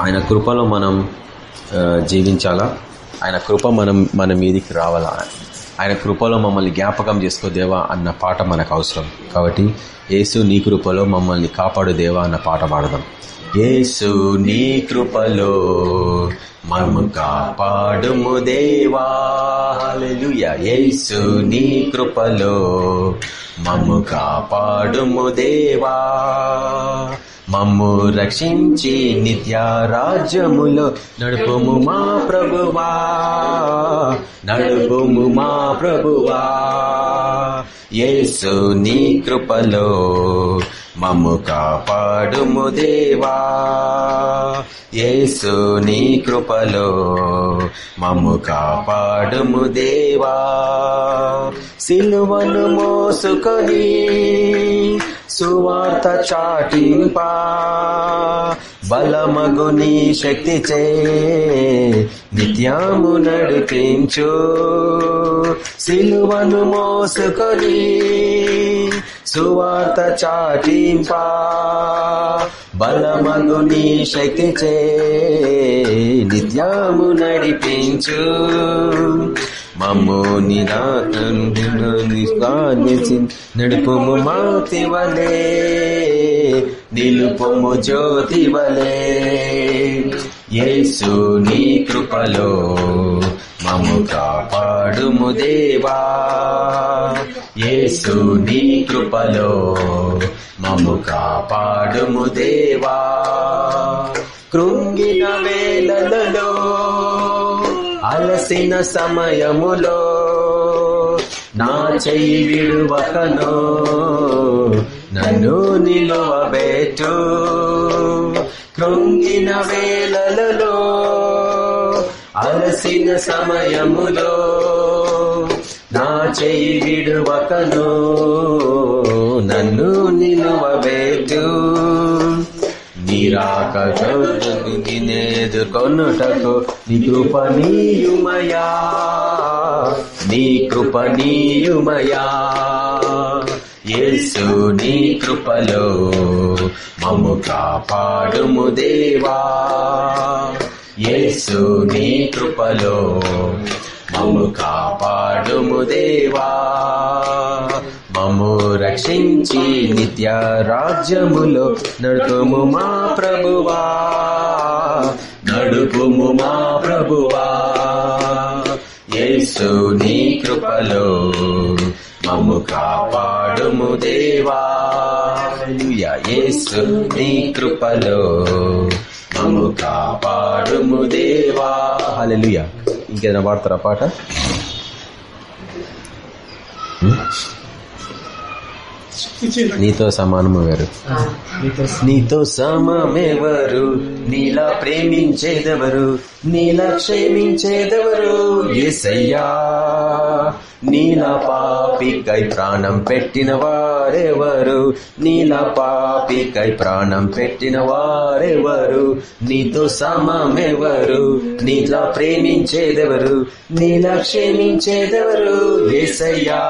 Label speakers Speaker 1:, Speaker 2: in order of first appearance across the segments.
Speaker 1: ఆయన కృపలో మనం జీవించాలా? ఆయన కృప మనం మన మీదికి రావాలా? ఆయన కృపలో మమ్మల్ని జ్ఞాపకం చేసుకోదేవా అన్న పాట మనకు అవసరం. కాబట్టి ఏసు నీ కృపలో మమ్మల్ని కాపాడు దేవా అన్న పాట పాడదాం. యేసు నీ కృపలో మము కాపాడుము దేవా. యేసు నీ కృపలో మము కాపాడుము దేవా. మమ్ము రక్షించి నిత్యారాజ్యములో నడుపుము మా ప్రభువా. నడుపుము మా ప్రభువా. యేసు నీ కృపలో మమ్ము కాపాడుము దేవా. యేసు నీ కృపలో మమ్ము కాపాడుము దేవా. సిలువను మోసుకొని సువార్త చాటింపా. బలమగుని శక్తి చే నిత్యాము నడిపించు. సిలువను మోసుకొని సువార్త చాటింపా నీ శక్తి చే నిత్యాము నడిపించు. మమ్ము నిరాకరించి నడుపుము మాతి వలే నిలుపుము జ్యోతి వలే. యేసు నీ కృపలో మము కాపాడుము దేవా. యేసు నీ కృపలో మము కాపాడుము దేవా. కృంగిన వేలలో అలసిన సమయములో నా చెయ్యి విడువకను నన్ను నిలువబెట్టు. కృంగిన వేళలలో అలసిన సమయములో నా చెయ్యి విడువకను నన్ను నిలువబెట్టు. నిరాకృకొనుటకు నీ కృపణీయుమయా నీ కృపణీయుమయా యేసు నీ కృపలో మము కాపాడుము దేవా. యేసు నీ కృపలో మము కాపాడుము దేవా. మము రక్షించి నిత్య రాజ్యములో నడుపుము మా ప్రభువా. నడుపుము మా ప్రభువా. యేసు నీ కృపలో మము కాపాడుము దేవా. యేసు నీ కృపలో మము కాపాడుము దేవా. హల్లెలూయా. ఇంకేదైనా పాడతారా పాట? నీతో సమానము వేరు నీతో సమమెవరు నీలా ప్రేమించేదెవరు? నీలా క్షేమించేదెవరు? ఎసయ్యా నీలా పాపికై ప్రాణం పెట్టిన వారెవరు నీలా పాపికై ప్రాణం పెట్టిన వారెవరు నీతో సమమెవరు నీలా ప్రేమించేదెవరు? నీలా క్షేమించేదెవరు? ఏసయ్యా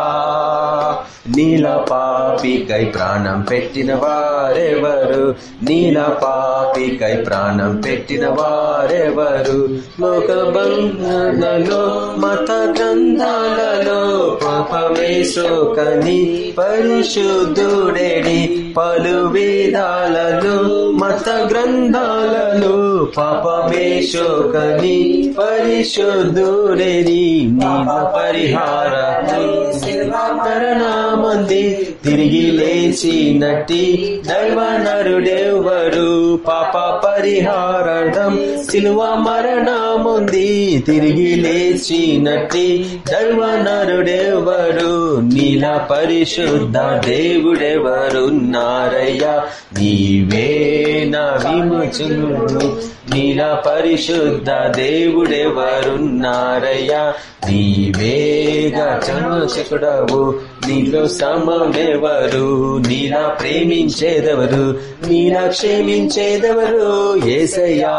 Speaker 1: నీల పాపికై ప్రాణం పెట్టిన వారెవరు? నీల పాపికై ప్రాణం పెట్టిన వారెవరు? లోక బంధనలో మత గ్రంథాలలో పాపమే శోకని పరిశుద్ధుడేడి. పలు వేదాలలో మత గ్రంథాలలో పాపమే శోకని పరిశుద్ధుడేడి. నీల పరిహార మంది తిరిగి లేచినట్టి దైవ నరుడెవరు? పాప పరిహారార్థం సిలువ మరణముంది. తిరిగి లేచినట్టి దైవ నరుడెవరు? నీల పరిశుద్ధ దేవుడెవరున్నారయ్యా నీవే నా విముచును నీల పరిశుద్ధ దేవుడెవరున్నారయ్యా నీవేగా చంద్రశకుడవు నీలో సమమెవరు నీలా ప్రేమించేదెవరు నీలా క్షేమించేదెవరు? ఏసయ్యా.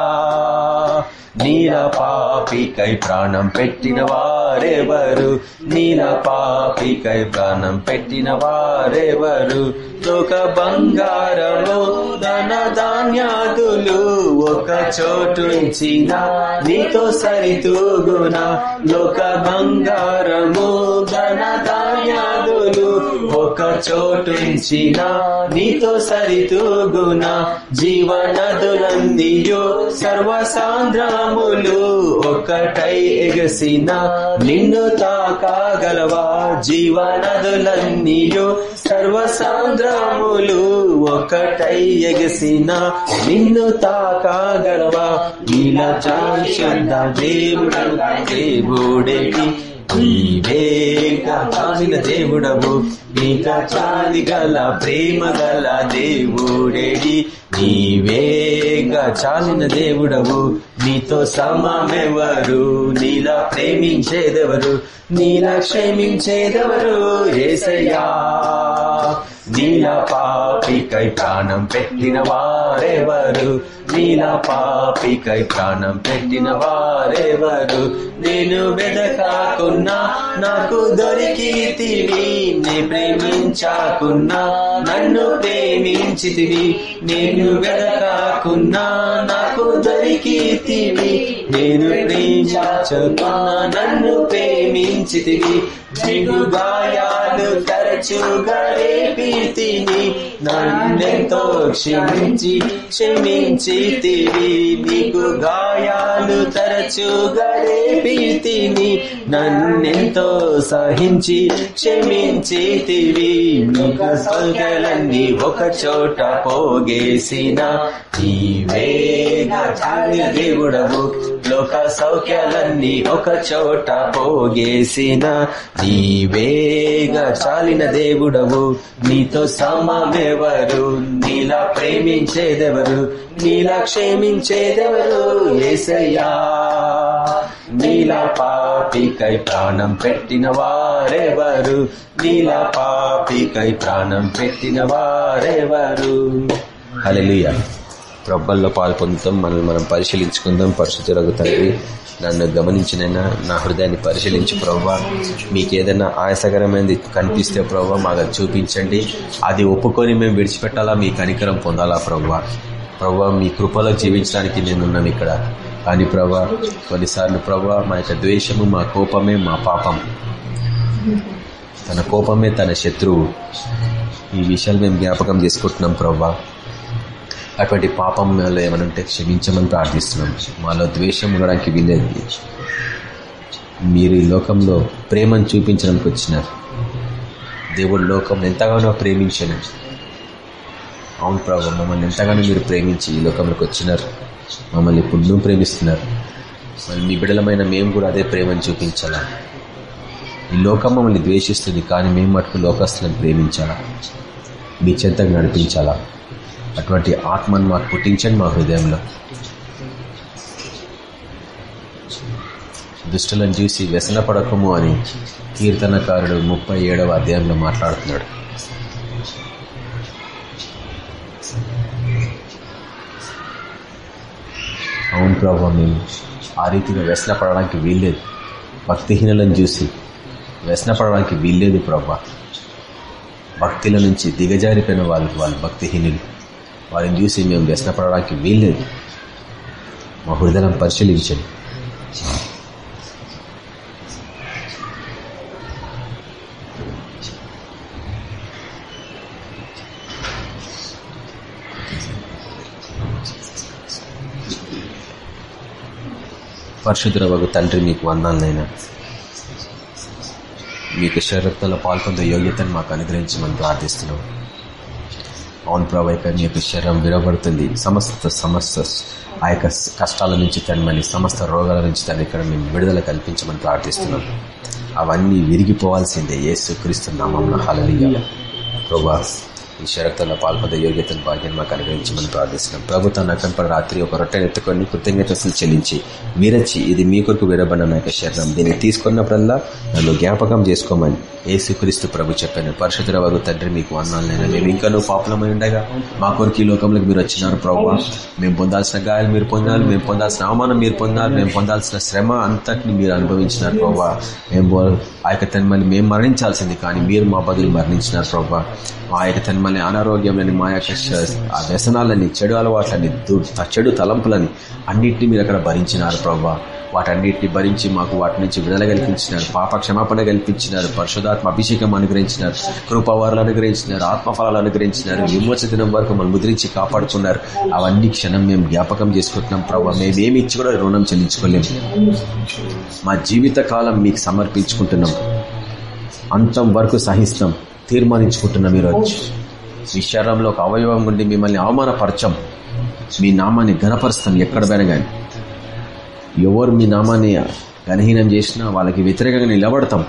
Speaker 1: నీల పాపికై ప్రాణం పెట్టిన వారెవరు? నీల పాపికై ప్రాణం పెట్టిన వారెవరు? ఒక బంగారము ధన ధాన్యాదులు ఒక చోటుంచిన నీతో సరితూగునా? లోక బంగారము ధన ఒక చోటుంచిన నీతో సరితూగున జీవనదులన్నీయో సర్వసాంద్రములు ఒకటై ఎగసిన నిన్ను తాకాగలవా జీవనదులన్నీయో సర్వసాంద్రములు ఒకటై ఎగసిన నిన్ను తాకాగలవా? ఇలా చాంద దేవుడు దేవుడేటి నీవేగా చాలిన దేవుడవు నీక చాలి గల ప్రేమ గల దేవుడేడి. నీవేగా చాలిన దేవుడవు. నీతో సమమెవరు నీలా ప్రేమించేదెవరు? నీలా క్షమించేదెవరు? ఏసయ్యా. నీల పాపికై ప్రాణం పెట్టిన వారెవరు? నీల పాపికై ప్రాణం పెట్టిన వారెవరు? నేను వెదకాకున్నా నాకు దొరికితివి. నే ప్రేమించాకున్నా నన్ను ప్రేమించితివి. నేను వెదకాకున్నా నాకు దొరికితివి నేను ప్రేమించకున్నా నన్ను ప్రేమించితివి. దిగుగాయాలు గాయాలు తరచుగా రేపితిని. నన్నెంతో క్షమించి క్షమించితివి. నీకు గాయాలు తరచుగా రేపితిని. నన్నెంతో సహించి క్షమించితివి. నీకు సౌకలన్నీ ఒక చోట పోగేసిన నీవేగా చాలి దేవుడవు. లోక సౌఖ్యాలన్నీ ఒక చోట పోగేసిన. నీవేగా చాలిన దేవుడవు. నీతో సమమెవరు? నీలా ప్రేమించేదెవరు? నీలా క్షేమించేదెవరు? ఏసయ్యా. నీలా పాపికై ప్రాణం పెట్టిన వారెవరు? నీలా పాపికై ప్రాణం పెట్టిన వారెవరు? హలో ప్రబ్బల్లో పాల్పొందుతాం మనల్ని మనం పరిశీలించుకుందాం. పరిశుద్ధులకు తండ్రి నన్ను గమనించినైనా నా హృదయాన్ని పరిశీలించి ప్రవ్వా. మీకు ఏదైనా ఆయాసకరమైనది కనిపిస్తే ప్రవ్వా మాకు చూపించండి. అది ఒప్పుకొని మేము విడిచిపెట్టాలా మీ కనికరం పొందాలా ప్రవ్వా? ప్రవ్వా మీ కృపలో జీవించడానికి నేనున్నాను ఇక్కడ. కానీ ప్రభా కొన్నిసార్లు ప్రభా మా యొక్క ద్వేషము మా కోపమే మా పాపం. తన కోపమే తన శత్రువు. ఈ విషయాలు మేము జ్ఞాపకం చేసుకుంటున్నాం ప్రవ్వా. అటువంటి పాపం మేలో ఏమైనా ఉంటే క్షమించమని ప్రార్థిస్తున్నాం. మాలో ద్వేషం ఉండడానికి వీలేదు. మీరు ఈ లోకంలో ప్రేమను చూపించడానికి వచ్చినారు. దేవుడు లోకం ఎంతగానో ప్రేమించను అవును ప్రభావ మమ్మల్ని ఎంతగానో మీరు ప్రేమించి ఈ లోకంలోకి వచ్చినారు. మమ్మల్ని ఇప్పుడు ప్రేమిస్తున్నారు. మరి మీ బిడలమైన మేము కూడా అదే ప్రేమను చూపించాలా? ఈ లోకం మమ్మల్ని ద్వేషిస్తుంది కానీ మేము మటుకు లోకస్తులను ప్రేమించాలా? మీ చెంతకు నడిపించాలా? అటువంటి ఆత్మను మాకు పుట్టించండి మా హృదయంలో. దుష్టులను చూసి వ్యసనపడకము అని కీర్తనకారుడు ముప్పై ఏడవ అధ్యాయంలో మాట్లాడుతున్నాడు. అవును ప్రభావ మేము ఆ రీతిగా వ్యసన పడడానికి వీల్లేదు. భక్తిహీనులను చూసి వ్యసన పడడానికి వీల్లేదు ప్రభా. భక్తుల నుంచి దిగజారిపోయిన వాళ్ళు వాళ్ళు భక్తిహీనులు. వారిని చూసి మేము వ్యసనపడడానికి వీల్లేదు. మా హృదయం పరిశీలించండి. పరిశుద్ధుల వగు తండ్రి మీకు వందాలనైనా మీకు శరక్తలో పాల్పొందే యోగ్యతను మాకు అనుగ్రహించమని ప్రార్థిస్తున్నాం. అవును ప్రభావ నీ యొక్క శరీరం విరవబడుతుంది సమస్త సమస్త ఆ యొక్క కష్టాల నుంచి తనమని సమస్త రోగాల నుంచి తను ఇక్కడ మేము విడుదల కల్పించమని ప్రార్థిస్తున్నాం. అవన్నీ విరిగిపోవాల్సిందే. ఏసు క్రీస్తు నామం హలలియ ప్రభా ఈ శరక్తంలో పాల్పొందే యోగ్యతను భాగ్యం మాకు అనుగ్రహించమని ప్రార్థిస్తున్నాం ప్రభుత్వం నకంపడ రాత్రి ఒక రొట్టెను ఎత్తుకొని కృతజ్ఞతలు చెల్లించి మీరచ్చి ఇది మీ కొరకు విడబడిన నా యొక్క శరణం. దీన్ని తీసుకున్నప్పుడల్లా నన్ను జ్ఞాపకం చేసుకోమని ఏసుక్రీస్తు ప్రభు చెప్పాను. పరిశుద్ధ వరకు తండ్రి మీకు అన్నాలైనా మేము ఇంకా నువ్వు పాపులమై ఉండగా మా కొరకు ఈ లోకంలోకి మీరు వచ్చినారు ప్రభు. మేము పొందాల్సిన గాయాలు మీరు పొందాలి మేము పొందాల్సిన అవమానం మీరు పొందాలి మేము పొందాల్సిన శ్రమ అంతటిని మీరు అనుభవించినారు ప్రభావ మేము ఆ యొక్క తన్మల్ని మేము మరణించాల్సింది కానీ మీరు మా బదులు మరణించినారు ప్రభావ ఆయన యొక్క మళ్ళీ అనారోగ్యంలని మా యొక్క ఆ వ్యసనాలని చెడు అలవాట్లని చెడు తలంపులని అన్నింటినీ మీరు అక్కడ భరించినారు ప్రభా వాటన్నిటిని భరించి మాకు వాటి నుంచి విడుదల కల్పించినారు. పాప క్షమాపణ కల్పించినారు. పరిశుధాత్మ అభిషేకం అనుగ్రహించినారు. కృపవారులు అనుగ్రహించినారు. ఆత్మఫలాలు అనుగ్రహించినారు. విమోచ దినం వరకు మమ్మల్ని ముద్రించి కాపాడుకున్నారు. అవన్నీ క్షణం మేము జ్ఞాపకం చేసుకుంటున్నాం ప్రభావ మేమేమి ఇచ్చి కూడా రుణం చెల్లించుకోలేము. మా జీవిత కాలం మీకు సమర్పించుకుంటున్నాం. అంతం వరకు సహిస్తాం. తీర్మానించుకుంటున్నాం ఈరోజు మీ శరీరంలో ఒక అవయవం ఉండి మిమ్మల్ని అవమానపరచం. మీ నామాన్ని ఘనపరుస్తాం ఎక్కడ కానీ ఎవరు మీ నామాన్ని గనహీనం చేసినా వాళ్ళకి వ్యతిరేకంగా నిలబడతాం.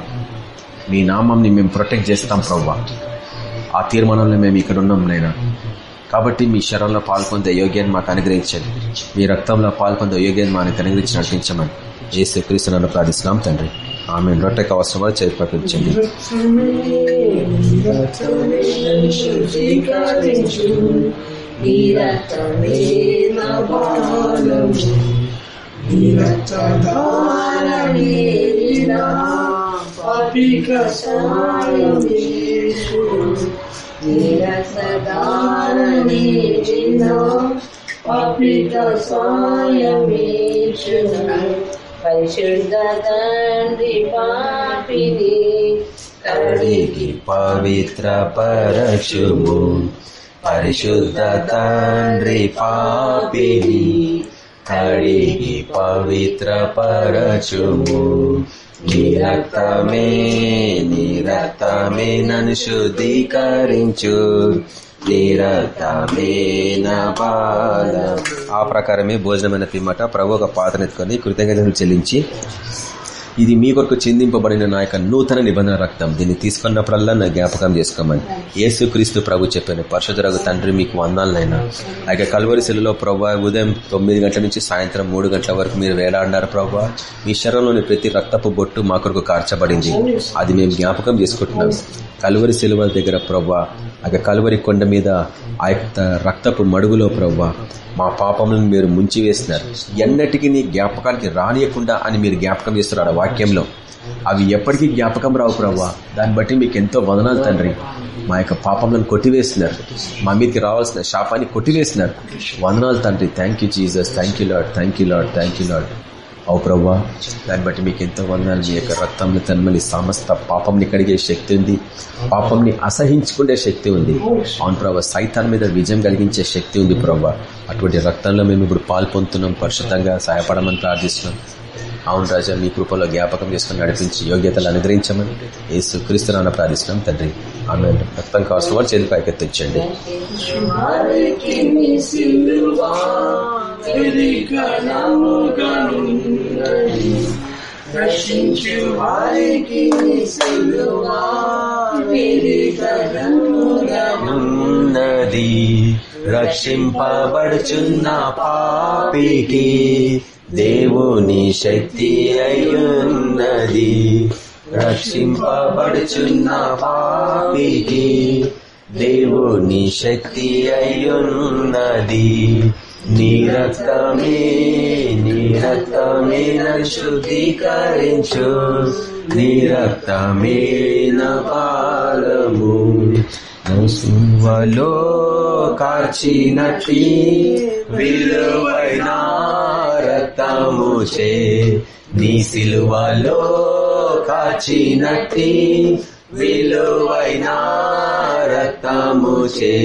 Speaker 1: మీ నామంని మేము ప్రొటెక్ట్ చేస్తాం ప్రవ్వా. ఆ తీర్మానంలో మేము ఇక్కడ ఉన్నాం నైనా కాబట్టి మీ శరంలో పాల్పొందే యోగ్యాన్ని మాకు అనుగ్రహించండి. మీ రక్తంలో పాల్పొందే యోగ్యాన్ని మాకు అనుగ్రహించి నడిపించమని. ఏసు క్రీస్తులను ప్రార్థిస్తున్నాం తండ్రి. ఆమె రొట్టెకి అవసరమని చేతి ప్రకటించండి
Speaker 2: పాపిక సాయం నిరసదారణి పాపిక సాయమేచును పరిశుద్ధ తండ్రి పాపిని
Speaker 1: కడిగి పవిత్ర పరశుభు పరిశుద్ధ తండ్రి పాపిని కడిగి పవిత్ర పరచుము నిరతమే నిరతమే నన్ను శుద్ధీకరించు. నిరక్తమే ఆ ప్రకారమే భోజనమైన పిమ్మట ప్రభు ఒక పాత్రనెత్తుకొని కృతజ్ఞతలు చెల్లించి ఇది మీ కొరకు చిందింపబడిన నా యొక్క నూతన నిబంధన రక్తం. దీన్ని తీసుకున్నప్పుడల్లా నా జ్ఞాపకం చేసుకోమని. యేసుక్రీస్తు ప్రభు చెప్పాను పరశుధరగు తండ్రి మీకు వందాలనైనా. ఆ యొక్క కల్వరి సెల్లులో ఉదయం తొమ్మిది గంటల నుంచి సాయంత్రం మూడు గంటల వరకు మీరు వేలాడినారు ప్రభా. మీ శరీరంలోని ప్రతి రక్తపు బొట్టు మా కొరకు కార్చబడింది. అది మేము జ్ఞాపకం చేసుకుంటున్నాం. కలువరి సెలవుల దగ్గర ప్రవ్వా ఆ కలువరి కొండ మీద ఆ యొక్క రక్తపు మడుగులో ప్రవ్వా మా పాపములను మీరు ముంచి వేసినారు ఎన్నటికీ నీ జ్ఞాపకానికి రానియకుండా అని మీరు జ్ఞాపకం చేస్తున్నారు ఆ వాక్యంలో. అవి ఎప్పటికీ జ్ఞాపకం రావు ప్రవ్వా. దాన్ని బట్టి మీకు ఎంతో వదనాలు తండ్రి. మా యొక్క పాపములను కొట్టివేసినారు. మా మీదకి రావాల్సిన శాపాన్ని కొట్టివేసినారు. వందనాలు తండ్రి. Thank you Jesus thank you Lord thank you Lord thank you Lord అవు ప్రభా దాన్ని బట్టి మీకు ఎంతో వందనాలు మీ యొక్క రక్తంలో తన్మలి సమస్త పాపంని కడిగే శక్తి ఉంది. పాపంని అసహించుకునే శక్తి ఉంది. అవును ప్రభా సైతాన్ మీద విజయం కలిగించే శక్తి ఉంది ప్రభా అటువంటి రక్తంలో మేము ఇప్పుడు పాల్పొందుతున్నాం పరిశుద్ధంగా సహాయపడమని ప్రార్థిస్తున్నాం. అవును రాజా మీ కృపలో జ్ఞాపకం చేసుకుని నడిపించి యోగ్యతలు అనుగ్రహించమని ఏసు క్రీస్తునాన్న ప్రార్థిస్తున్నాం తండ్రి. ఆమె రక్తం కావాల్సిన వారు చేతి పైకెత్తించండి
Speaker 2: రక్షించు వారికి
Speaker 1: ఉన్నది రక్షింపబడుచున్న పాపికి దేవుని శక్తి అయ్యున్నది. రక్షింపబడుచున్న పాపికి దేవుని శక్తి అయ్యున్నది. నిరక్తమే నిరక్తమే శుద్ధీకరించు. నీరక్తమే పాలము. సువలో కార్చినట్టి విలువైనా రక్తముచే నీ సిలువలో కాచినట్టి విలువైన రక్తముచే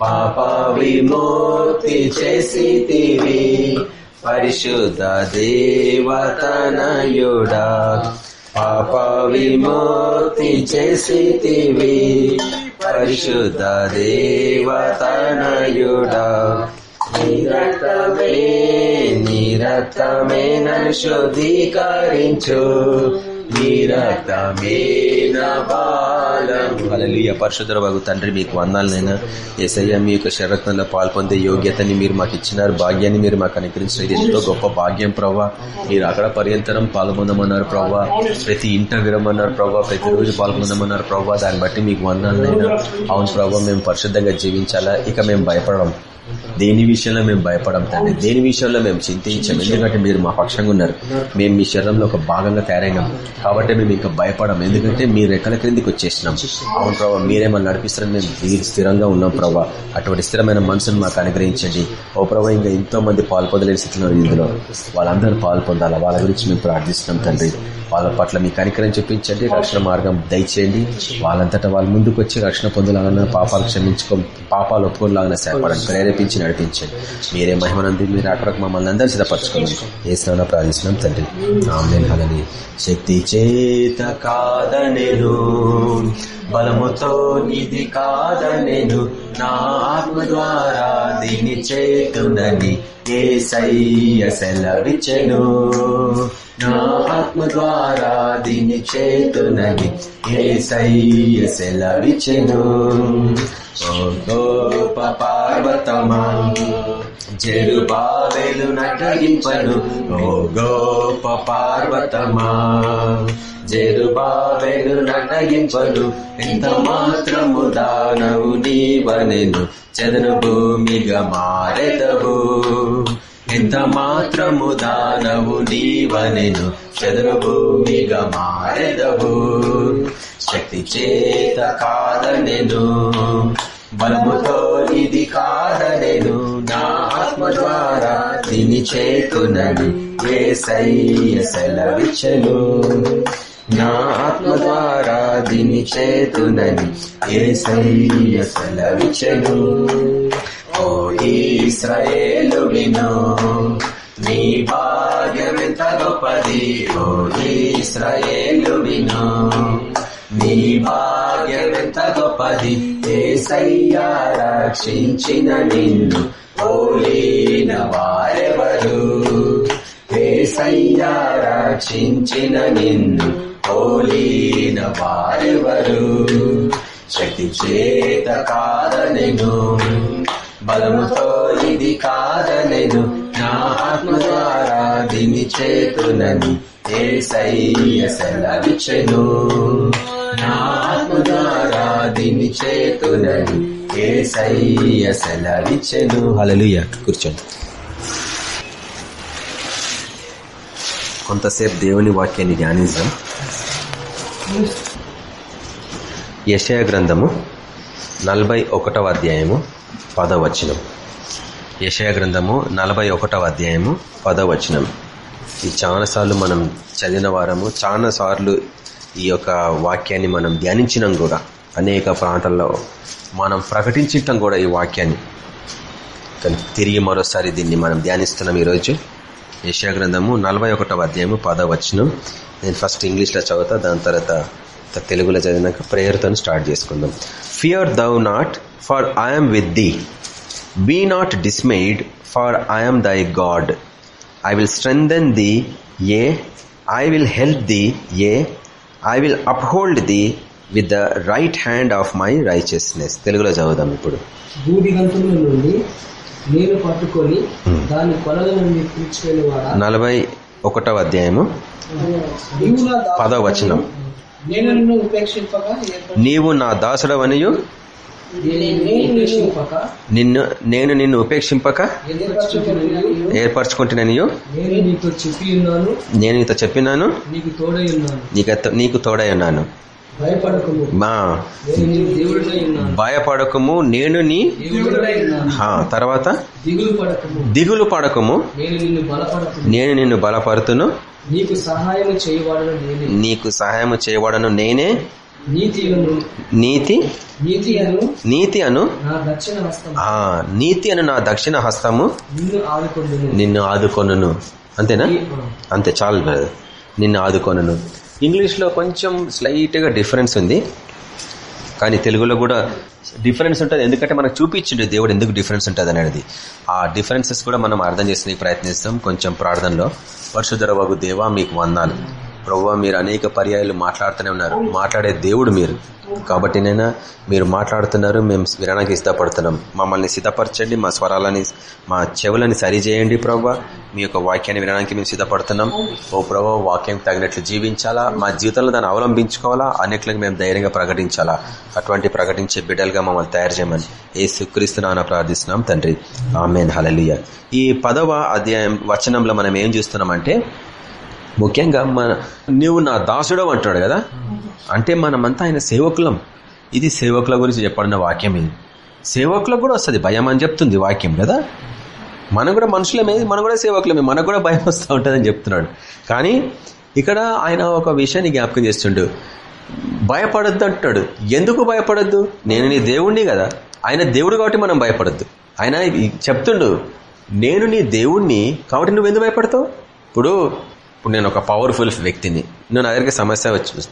Speaker 1: పాప విమూర్తి చేసి తివి పరిశుద్ధ దేవతనయుడా. పాప విమూర్తి చేసి తివి పరిశుద్ధ దేవతనయుడా. రక్తమే నిరతమే నన్ను శుద్ధీకరించు. నిరతమే బాల హల్లెలూయా పరిశుద్ధ వగు తండ్రి మీకు వందాలనైనా. ఏసయ్య మీ యొక్క శరత్నంలో పాల్పొందే యోగ్యతని మీరు మాకు ఇచ్చినారు. భాగ్యాన్ని మీరు మాకు అనుగ్రహించిన ఇది ఎంతో గొప్ప భాగ్యం ప్రవ్వా. మీరు అక్కడ పర్యంతరం పాల్గొందామన్నారు ప్రవ్వా. ప్రతి ఇంట విరమన్నారు ప్రవ్వా. ప్రతి రోజు పాల్పొందమన్నారు ప్రవ్వా. దాన్ని బట్టి మీకు వందాలనైనా. అవును ప్రవ్వా మేము పరిశుద్ధంగా జీవించాలా? ఇక మేము భయపడడం దేని విషయంలో మేము భయపడం తండ్రి? దేని విషయంలో మేము చింతించాం? ఎందుకంటే మీరు మా పక్షంగా ఉన్నారు. మేము మీ శరీరంలో ఒక భాగంగా తయారైనాం. కాబట్టి మేము ఇంకా భయపడం. ఎందుకంటే మీ రెక్కల క్రిందికి వచ్చేసినాం. అవును ప్రభావ మీరే మనం నడిపిస్తారని మేము స్థిరంగా ఉన్నాం ప్రభావ అటువంటి స్థిరమైన మనసును మాకు అనుగ్రహించండి. ఓ ప్రభావ ఇంకా ఎంతో మంది పాల్పొందలేని స్థితిలో ఇందులో వాళ్ళందరూ పాల్పొందాలా? వాళ్ళ గురించి మేము ప్రార్థిస్తున్నాం తండ్రి. వాళ్ళ పట్ల మీ కనికరం చూపించండి. రక్షణ మార్గం దయచేయండి. వాళ్ళంతటా వాళ్ళ ముందుకు వచ్చి రక్షణ పొందలాగా పాపాలు క్షమించుకో పాపాలు ఒప్పుకోలాగా సేపడానికి ప్రేరేపించి నడిపించండి. మీరే మహిమనంది మీరు అక్కడ మమ్మల్ని అందరూ సిద్ధపరచుకోండి. ఏ స్నాన ప్రార్థిస్తున్నాం తండ్రి. ఆమెన్. శక్తి చేత కాదనెను. బలముతో ఇది కాదనేను. నా ఆత్మ ద్వారా దీని చేతుందని ఏ సయ్య సెలవిచ్చెను. నా ఆత్మ ద్వారా దీని చేతునని ఏ సయ్య సెలవిచ్చెను. ఓ గోప పార్వతమా జెరుబాబెలు నటగింపను ఓ గోప పార్వతమా జెరుబాబెలు నటగింపను ఎంత మాత్రము దానవు నీవనెను చదను భూమిగా మారెదవు. ఎంత మాత్రము దానవు నీవనెను? చదను భూమిగా మారెదవు. శక్తి చేత కాదనెను. బలముతో ఇది కాదనెను. నా ఆత్మ ద్వారా దీని చేతునని ఏ సయ్య సెలవిచ్చను. నా ఆత్మ ద్వారా దీని చేతునని ఏ సయ్య సెలవిచ్చను. ఓ ఈశ్రయేలు విను. నీ భాగ్యం ఎంత గొప్పది ఓ ఈశ్రయేలు విను. నీ భాగ్యం ఎంత గొప్పది ఏసయ్యా రక్షించిన నిన్ను. ఓలీన వారెవరు? ఏసయ్యా రక్షించిన నిన్ను. ఓలీన వారెవరు? శక్తి చేత కాదనెను. బలముతో ఇది కాదనెను. నా ఆత్మ ద్వారా దీని చేతునని ఏ సయ్య సెలవిచ్చెను. నా ఆత్మ ద్వారా దీని చేతునని ఏ సయ్య సెలవిచ్చెను. హలలుయ కూర్చోండి. కొంతసేపు దేవుని వాక్యాన్ని ధ్యానిద్దాం. యశయ గ్రంథము నలభై ఒకటవ అధ్యాయము. పదవచనం. యశయ గ్రంథము నలభై ఒకటవ అధ్యాయము పదవచనం. ఈ చాలాసార్లు మనం చదివిన వారము చాలా సార్లు ఈ యొక్క వాక్యాన్ని మనం ధ్యానించినాం కూడా. అనేక ప్రాంతాల్లో మనం ప్రకటించటం కూడా ఈ వాక్యాన్ని. కానీ తిరిగి మరోసారి దీన్ని మనం ధ్యానిస్తున్నాం ఈరోజు. యశా గ్రంథము నలభై ఒకటవ అధ్యాయము పదవచనం. నేను ఫస్ట్ ఇంగ్లీష్లో చదువుతా దాని తర్వాత తెలుగులో చదివినాక ప్రేయర్తో స్టార్ట్ చేసుకుందాం. Fear thou not for I'm with thee be not dismayed for I'm thy God I will strengthen thee yea I will help thee yea I will uphold thee with the right hand of my righteousness తెలుగులో చదువుదాం ఇప్పుడు.
Speaker 3: భూదిగంతుల నుండి నేను పట్టుకొని దాని కొలల నుండి కూర్చునేవాడా?
Speaker 1: నలభై ఒకటవ అధ్యాయము. పదవ వచనం. నీవు నా దాసుడవనియు
Speaker 3: నిన్ను
Speaker 1: నేను నిన్ను ఉపేక్షింపక
Speaker 3: ఏర్పరచుకొనియు,
Speaker 1: ఏర్పరచుకుంటున్నానియు
Speaker 3: నేను నీతో
Speaker 1: నీతో చెప్పినాను
Speaker 3: నీకు తోడై ఉన్నాను.
Speaker 1: నీకు నీకు తోడై ఉన్నాను.
Speaker 3: భయపడకము. నేను నీ
Speaker 1: తర్వాత?
Speaker 3: దిగులు పడకము. నేను నిన్ను
Speaker 1: బలపరుతును
Speaker 3: నీకు సహాయం చేయవాడను నేనే.
Speaker 1: నీతి
Speaker 3: నీతి? అను
Speaker 1: నీతి అను?
Speaker 3: నా దక్షిణ హస్తం
Speaker 1: ఆ నీతి అను నా దక్షిణ హస్తము?
Speaker 3: నిన్ను
Speaker 1: ఆదుకొనును. అంతేనా? అంతే చాలు brother. నిన్ను ఆదుకొనును. ఇంగ్లీష్లో కొంచెం స్లైట్గా డిఫరెన్స్ ఉంది. కానీ తెలుగులో కూడా డిఫరెన్స్ ఉంటుంది. ఎందుకంటే మనకు చూపించిండు దేవుడు ఎందుకు డిఫరెన్స్ ఉంటుంది అనేది. ఆ డిఫరెన్సెస్ కూడా మనం అర్థం చేసుకునే ప్రయత్నిస్తాం కొంచెం ప్రార్థనలో. పరిశుధర వగు దేవా మీకు వందాలు. ప్రవ్వా మీరు అనేక పర్యాయాలు మాట్లాడుతూనే ఉన్నారు. మాట్లాడే దేవుడు మీరు. కాబట్టినైనా మీరు మాట్లాడుతున్నారు మేము వినడానికి ఇష్టపడుతున్నాం మమ్మల్ని సిద్ధపరచండి మా స్వరాలని మా చెవులని సరిచేయండి ప్రవ్వా. మీ యొక్క వాక్యాన్ని వినడానికి మేము సిద్ధపడుతున్నాం. ఓ ప్రభావ వాక్యం తగినట్లు జీవించాలా? మా జీవితంలో దాన్ని అవలంబించుకోవాలా? అన్నిట్లకి మేము ధైర్యంగా ప్రకటించాలా? అటువంటి ప్రకటించే బిడ్డలుగా మమ్మల్ని తయారు చేయమని ఏ సుక్రీస్తున్నా ప్రార్థిస్తున్నాం తండ్రి. ఆమెన్. హలలియ ఈ పదవ అధ్యాయం వచనంలో మనం ఏం చూస్తున్నామంటే ముఖ్యంగా మన నువ్వు నా దాసుడవు అంటాడు కదా? అంటే మనమంతా ఆయన సేవకులం. ఇది సేవకుల గురించి చెప్పడిన వాక్యం ఇది. సేవకులకు కూడా వస్తుంది. భయం అని చెప్తుంది వాక్యం కదా? మనం కూడా మనుషులమే మనం కూడా సేవకులమే. మనకు కూడా భయం వస్తూ ఉంటుందని చెప్తున్నాడు. కానీ ఇక్కడ ఆయన ఒక విషయాన్ని జ్ఞాపకం చేస్తుండు. భయపడద్దు అంటున్నాడు ఎందుకు భయపడద్దు? నేను నీ దేవుణ్ణి కదా. ఆయన దేవుడు కాబట్టి మనం భయపడద్దు. ఆయన చెప్తుండు నేను నీ దేవుణ్ణి కాబట్టి నువ్వు ఎందుకు భయపడతావు? ఇప్పుడు ఇప్పుడు నేను ఒక పవర్ఫుల్ వ్యక్తిని. నేను నా దగ్గరికి సమస్య వచ్చి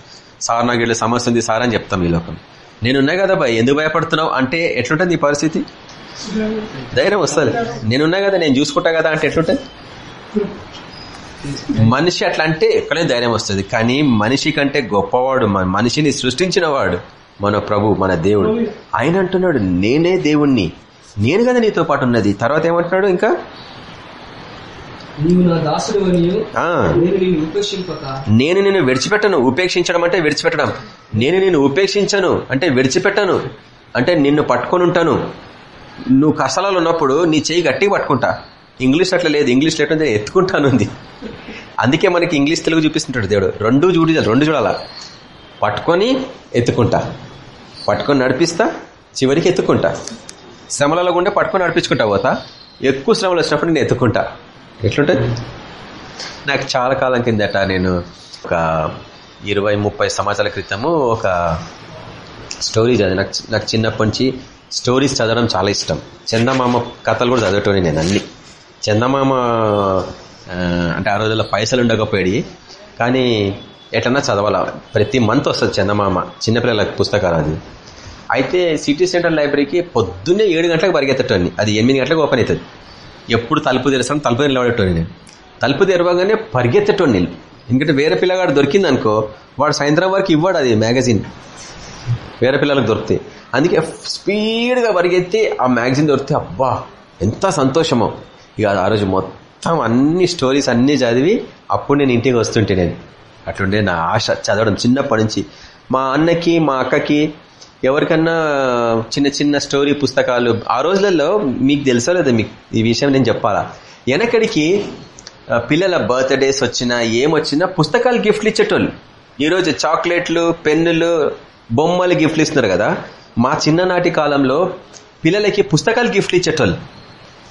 Speaker 1: సార్ నాకు ఇట్లా సమస్య ఉంది సార్ అని చెప్తాం ఈ లోకం. నేనున్నా కదా భయ ఎందుకు భయపడుతున్నావు? అంటే ఎట్లుంటుంది ఈ పరిస్థితి? ధైర్యం వస్తుంది. నేనున్నా కదా నేను చూసుకుంటా కదా అంటే ఎట్లుంటుంది? మనిషి అట్లా అంటే ఎక్కడే ధైర్యం వస్తుంది. కానీ మనిషి కంటే గొప్పవాడు మనిషిని సృష్టించిన వాడు మన ప్రభు మన దేవుడు. ఆయన అంటున్నాడు నేనే దేవుణ్ణి. నేను కదా నీతో పాటు ఉన్నది. తర్వాత ఏమంటున్నాడు ఇంకా?
Speaker 3: నేను నిన్ను
Speaker 1: విడిచిపెట్టను. ఉపేక్షించడం అంటే విడిచిపెట్టడం. నేను నిన్ను ఉపేక్షించను అంటే విడిచిపెట్టను. అంటే నిన్ను పట్టుకొని ఉంటాను. నువ్వు కష్టాలలో ఉన్నప్పుడు నీ చేయి గట్టిగా పట్టుకుంటా. ఇంగ్లీష్ అట్లా లేదు. ఇంగ్లీష్ లేకుంటే ఎత్తుకుంటాను ఉంది అందుకే మనకి ఇంగ్లీష్ తెలుగు చూపిస్తుంటాడు దేవుడు. రెండు చూడి రెండు చూడాలా? పట్టుకొని ఎత్తుకుంటా. పట్టుకొని నడిపిస్తా చివరికి ఎత్తుకుంటా. శ్రమలలో గుండా పట్టుకొని నడిపించుకుంటా పోతా. ఎక్కువ శ్రమలు వచ్చినప్పుడు నేను ఎత్తుకుంటా. ఎట్లుంటుంది నాకు చాలా కాలం కిందట నేను ఒక ఇరవై ముప్పై సంవత్సరాల క్రితము ఒక స్టోరీ చదివి. నాకు నాకు చిన్నప్పటి నుంచి స్టోరీస్ చదవడం చాలా ఇష్టం. చందమామ కథలు కూడా చదవటం నేను అన్ని. చందమామ అంటే ఆ రోజుల్లో పైసలు ఉండకపోయాయి కానీ ఎట్లన్నా చదవాల. ప్రతి మంత్ వస్తుంది చందమామ. చిన్నపిల్లల పుస్తకాలు అది. అయితే సిటీ సెంటర్ లైబ్రరీకి పొద్దున్నే ఏడు గంటలకు పరిగెత్తటండి అది ఎనిమిది గంటలకు ఓపెన్ అవుతుంది. ఎప్పుడు తలుపు తెరుస్తాను తలుపు నిలబడేటోని నేను. తలుపు తెరవగానే పరిగెత్తటోని నేను. ఎందుకంటే వేరే పిల్లగాడు దొరికింది అనుకో వాడు సాయంత్రం వరకు ఇవ్వడు అది మ్యాగజైన్. వేరే పిల్లలకు దొరుకుతాయి అందుకే స్పీడ్గా పరిగెత్తి ఆ మ్యాగజైన్ దొరికితే అబ్బా ఎంత సంతోషమో. ఇక ఆ రోజు మొత్తం అన్ని స్టోరీస్ అన్నీ చదివి అప్పుడు నేను ఇంటికి వస్తుంటే నేను. అట్లుండే నా ఆశ చదవడం చిన్నప్పటి నుంచి. మా అన్నకి మా అక్కకి ఎవరికన్నా చిన్న చిన్న స్టోరీ పుస్తకాలు ఆ రోజులలో మీకు తెలుసో లేదా మీకు ఈ విషయం నేను చెప్పాలా? వెనకడికి పిల్లల బర్త్డేస్ వచ్చినా ఏమొచ్చినా పుస్తకాలు గిఫ్ట్లు ఇచ్చేటోళ్ళు. ఈరోజు చాక్లెట్లు పెన్నులు బొమ్మలు గిఫ్ట్లు ఇస్తున్నారు కదా? మా చిన్ననాటి కాలంలో పిల్లలకి పుస్తకాలు గిఫ్ట్లు ఇచ్చేటోళ్ళు.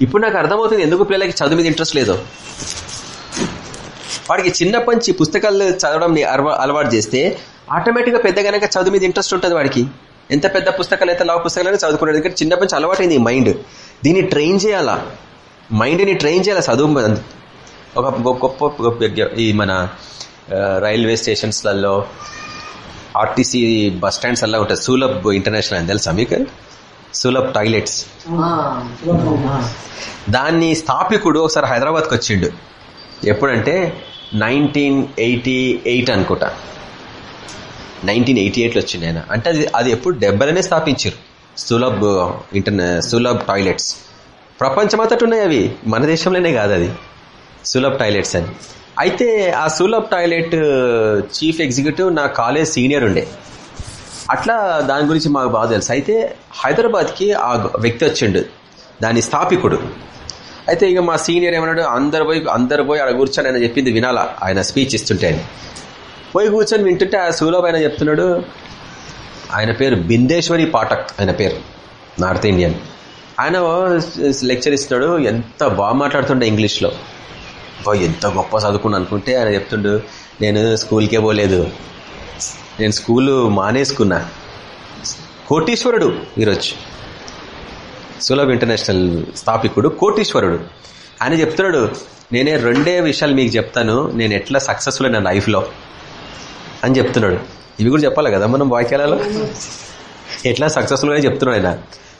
Speaker 1: ఇప్పుడు నాకు అర్థమవుతుంది ఎందుకు పిల్లలకి చదువు మీద ఇంట్రెస్ట్ లేదో. వాడికి చిన్నప్పటి నుంచి పుస్తకాలు చదవడం అలవాటు చేస్తే ఆటోమేటిక్గా పెద్దగానక చదువు మీద ఇంట్రెస్ట్ ఉంటుంది వాడికి. ఎంత పెద్ద పుస్తకాలు అయితే లావు పుస్తకాలు చదువుకున్నాడు ఎందుకంటే చిన్నప్పటి నుంచి అలవాటైంది ఈ మైండ్. దీన్ని ట్రైన్ చేయాలా? మైండ్ని ట్రైన్ చేయాలా చదువు. ఒక గొప్ప ఈ మన రైల్వే స్టేషన్స్లలో ఆర్టీసీ బస్ స్టాండ్స్ అలా ఉంటుంది సూలభ్ ఇంటర్నేషనల్ అని తెలుసా మీకు? సూలభ్ టాయిలెట్స్. దాన్ని స్థాపికుడు ఒకసారి హైదరాబాద్కి వచ్చిండు. ఎప్పుడంటే నైన్టీన్ ఎయిటీ ఎయిట్ అనుకుంటా. నైన్టీన్ ఎయిటీ ఎయిట్లో వచ్చింది ఆయన. అంటే అది అది ఎప్పుడు డెబ్బైలోనే స్థాపించారు. సులభ్ ఇంటర్నే సులభ్ టాయిలెట్స్. ప్రపంచమంతటి ఉన్నాయి అవి. మన దేశంలోనే కాదు అది. సులభ్ టాయిలెట్స్ అని. అయితే ఆ సులభ్ టాయిలెట్ చీఫ్ ఎగ్జిక్యూటివ్ నా కాలేజ్ సీనియర్ ఉండే. అట్లా దాని గురించి మాకు బాగా తెలుసు. అయితే హైదరాబాద్కి ఆ వ్యక్తి వచ్చిండు. దాని స్థాపికుడు. అయితే ఇక మా సీనియర్ ఏమన్నాడు అందరు పోయి అందరు పోయి అక్కడ కూర్చొని ఆయన చెప్పింది వినాలా? ఆయన స్పీచ్ ఇస్తుంటే పోయి కూర్చొని వింటుంటే ఆ సూలభ్ ఆయన చెప్తున్నాడు ఆయన పేరు బిందేశ్వరి పాఠక్ ఆయన పేరు నార్త్ ఇండియన్. ఆయన లెక్చర్ ఇస్తున్నాడు ఎంత బాగా మాట్లాడుతుండే ఇంగ్లీష్లో. ఎంత గొప్ప చదువుకున్నా అనుకుంటే ఆయన చెప్తుండు నేను స్కూల్కే పోలేదు. నేను స్కూలు మానేసుకున్నా. కోటీశ్వరుడు ఈరోజు. సులభ్ ఇంటర్నేషనల్ స్థాపికుడు కోటీశ్వరుడు. ఆయన చెప్తున్నాడు నేనే రెండే విషయాలు మీకు చెప్తాను నేను ఎట్లా సక్సెస్ఫుల్ నా లైఫ్లో. అని చెప్తున్నాడు. ఇవి కూడా చెప్పాలి కదా మనం వాక్యాలలో? ఎట్లా సక్సెస్ఫుల్గా చెప్తున్నాడు ఆయన.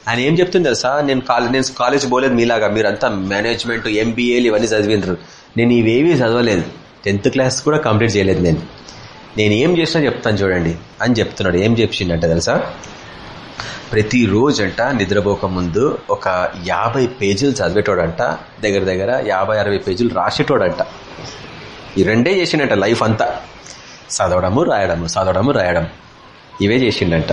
Speaker 1: ఆయన ఏం చెప్తుంది తెలుసా? నేను కాలేజ్ నేను కాలేజ్ పోలేదు మీలాగా మీరంతా మేనేజ్మెంట్ ఎంబీఏలు ఇవన్నీ చదివిండ్రు. నేను ఇవేవి చదవలేదు. టెన్త్ క్లాస్ కూడా కంప్లీట్ చేయలేదు నేను. నేను ఏం చేసినా చెప్తాను చూడండి అని చెప్తున్నాడు. ఏం చెప్పిండంట తెలుసా? ప్రతిరోజంట నిద్రపోక ముందు ఒక యాభై పేజీలు చదివేటోడంట. దగ్గర దగ్గర యాభై అరవై పేజీలు రాసేటోడంట. ఈ రెండే చేసిండంట లైఫ్ అంతా. చదవడము రాయడము చదవడము రాయడం. ఇవే చేసిండంట.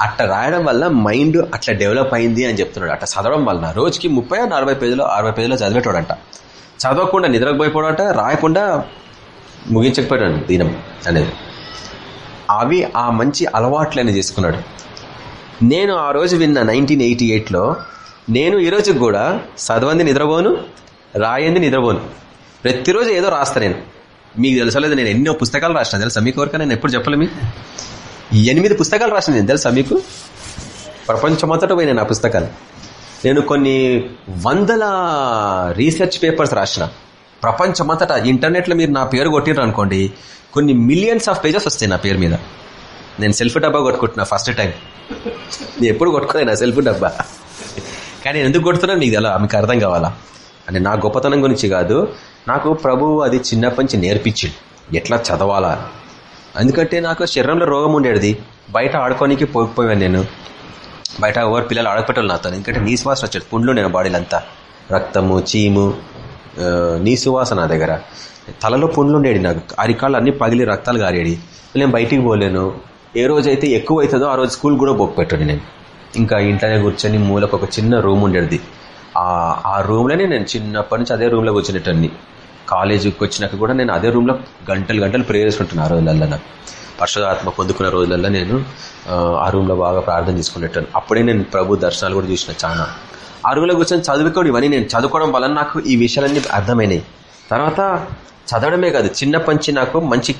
Speaker 1: అట్ట రాయడం వల్ల మైండ్ అట్లా డెవలప్ అయింది అని చెప్తున్నాడు. అట్లా చదవడం వలన రోజుకి ముప్పై నలభై పేజీలు అరవై పేజీలో చదివేటోడంట. చదవకుండా నిద్రపోయిపోవడంట రాయకుండా ముగించకపోయాడు దీనం అనేది. అవి ఆ మంచి అలవాట్లని చేసుకున్నాడు. నేను ఆ రోజు విన్న నైన్టీన్ ఎయిటీ ఎయిట్లో నేను ఈ కూడా చదవంది నిద్రపోను రాయంది నిద్రపోను. ప్రతిరోజు ఏదో రాస్తా నేను. మీకు తెలుసలేదు నేను ఎన్నో పుస్తకాలు రాసిన తెలుసా? మీకు ఎవరికైనా? నేను ఎప్పుడు చెప్పలే మీకు? ఎనిమిది పుస్తకాలు రాసిన నేను తెలుసా మీకు? ప్రపంచమంతటా పోయినా నా పుస్తకాలు. నేను కొన్ని వందల రీసెర్చ్ పేపర్స్ రాసిన. ప్రపంచమంతటా ఇంటర్నెట్లో మీరు నా పేరు కొట్టిర్రు అనుకోండి కొన్ని మిలియన్స్ ఆఫ్ పేజెస్ వస్తాయి నా పేరు మీద. నేను సెల్ఫ్ డబ్బా కొట్టుకుంటున్నా ఫస్ట్ టైం. నేను ఎప్పుడు కొట్టుకోలే నా సెల్ఫ్ డబ్బా. కానీ నేను ఎందుకు కొడుతున్నాను మీకు అలా మీకు అర్థం కావాలా? అంటే నా గొప్పతనం గురించి కాదు. నాకు ప్రభువు అది చిన్నప్పటి నుంచి నేర్పించింది ఎట్లా చదవాలా? ఎందుకంటే నాకు శరీరంలో రోగం ఉండేది బయట ఆడుకోనికి పోకపోయాను నేను. బయట ఎవరు పిల్లలు ఆడపెట్టాలి నాతో. ఎందుకంటే నీ సువాసన వచ్చేది పుండ్లు నేను బాడీలంతా. రక్తము చీము నీ సువాసన నా దగ్గర. తలలో పుండ్లు ఉండేది నాకు. అరికాళ్ళు అన్ని పగిలి రక్తాలు గారేడి నేను బయటికి పోలేను. ఏ రోజైతే ఎక్కువ అవుతుందో ఆ రోజు స్కూల్ కూడా పోకపోయాను నేను. ఇంకా ఇంట్లోనే కూర్చొని మూలకు ఒక చిన్న రూమ్ ఉండేది ఆ ఆ రూమ్లోనే నేను చిన్నప్పటి నుంచి అదే రూమ్లో కూర్చునేటన్ని కాలేజీకి వచ్చినాక కూడా నేను అదే రూమ్లో గంటలు గంటలు ప్రేయర్ ఆ రోజులలో నాకు. పరిశుధాత్మ పొందుకున్న రోజులలో నేను ఆ, రూమ్లో బాగా ప్రార్థన చేసుకునేటాను అప్పుడే నేను ప్రభు దర్శనాలు కూడా చూసిన చాలా ఆ రూమ్లో కూర్చొని చదువుకోవడం ఇవన్నీ నేను చదువుకోవడం వలన నాకు ఈ విషయాలన్నీ అర్థమైనాయి. తర్వాత చదవడమే కాదు చిన్నప్పటి నుంచి నాకు మంచి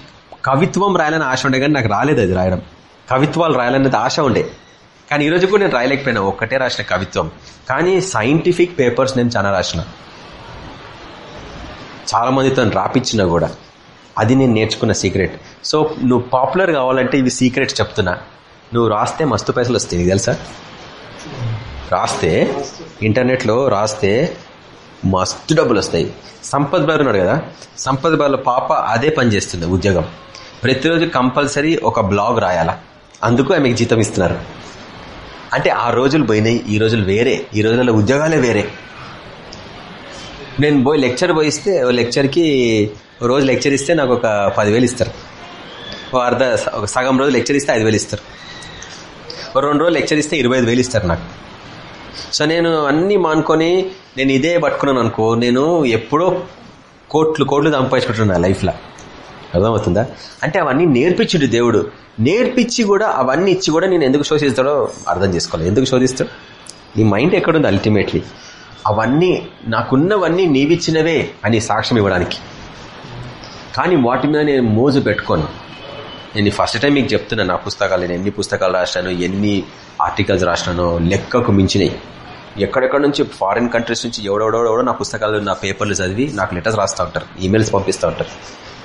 Speaker 1: కవిత్వం రాయాలని ఆశ ఉండే కానీ నాకు రాలేదు అది రాయడం. కవిత్వాలు రాయాలనేది ఆశ ఉండే. కానీ ఈరోజు కూడా నేను రాయలేకపోయినా ఒక్కటే రాసిన కవిత్వం. కానీ సైంటిఫిక్ పేపర్స్ నేను చాలా రాసిన. చాలా తను రాపించిన కూడా అది నేను నేర్చుకున్న సీక్రెట్ సో నువ్వు పాపులర్ కావాలంటే ఇవి సీక్రెట్స్ చెప్తున్నా. నువ్వు రాస్తే మస్తు పైసలు వస్తాయి నీకు తెలుసా? రాస్తే ఇంటర్నెట్లో రాస్తే మస్తు డబ్బులు వస్తాయి. సంపత్ బార్ ఉన్నాడు కదా? సంపత్ బార్ల పాప అదే పని చేస్తుంది ఉద్యోగం. ప్రతిరోజు కంపల్సరీ ఒక బ్లాగ్ రాయాలా? అందుకు ఆమెకు జీతం ఇస్తున్నారు. అంటే ఆ రోజులు పోయినాయి ఈ రోజులు వేరే ఈ రోజుల ఉద్యోగాలే వేరే. నేను పోయి లెక్చర్ పోయిస్తే ఓ లెక్చర్కి రోజు లెక్చర్ ఇస్తే నాకు ఒక పదివేలు ఇస్తారు. అర్ధ ఒక సగం రోజు లెక్చర్ ఇస్తే ఐదు వేలు ఇస్తారు. రెండు రోజులు లెక్చర్ ఇస్తే ఇరవై ఐదు వేలు ఇస్తారు నాకు. సో నేను అన్నీ మానుకొని నేను ఇదే పట్టుకున్నాను అనుకో నేను ఎప్పుడో కోట్లు కోట్లు సంపాదించుకుంటున్నా లైఫ్లో. అర్థమవుతుందా? అంటే అవన్నీ నేర్పించుడు దేవుడు. నేర్పించి కూడా అవన్నీ ఇచ్చి కూడా నేను ఎందుకు శోధిస్తాడో అర్థం చేసుకోవాలి. ఎందుకు శోధిస్తాడు? నీ మైండ్ ఎక్కడుంది అల్టిమేట్లీ అవన్నీ నాకున్నవన్నీ నీవిచ్చినవే అని సాక్ష్యం ఇవ్వడానికి. కానీ వాటి మీద నేను మోజు పెట్టుకోను. నేను ఫస్ట్ టైం మీకు చెప్తున్నాను నా పుస్తకాలు నేను ఎన్ని పుస్తకాలు రాసినాను ఎన్ని ఆర్టికల్స్ రాసినానో లెక్కకు మించినాయి. ఎక్కడెక్కడ నుంచి ఫారిన్ కంట్రీస్ నుంచి ఎవడెవడెవడో నా పుస్తకాలు నా పేపర్లు చదివి నాకు లెటర్స్ రాస్తూ ఉంటారు ఈమెయిల్స్ పంపిస్తూ ఉంటారు.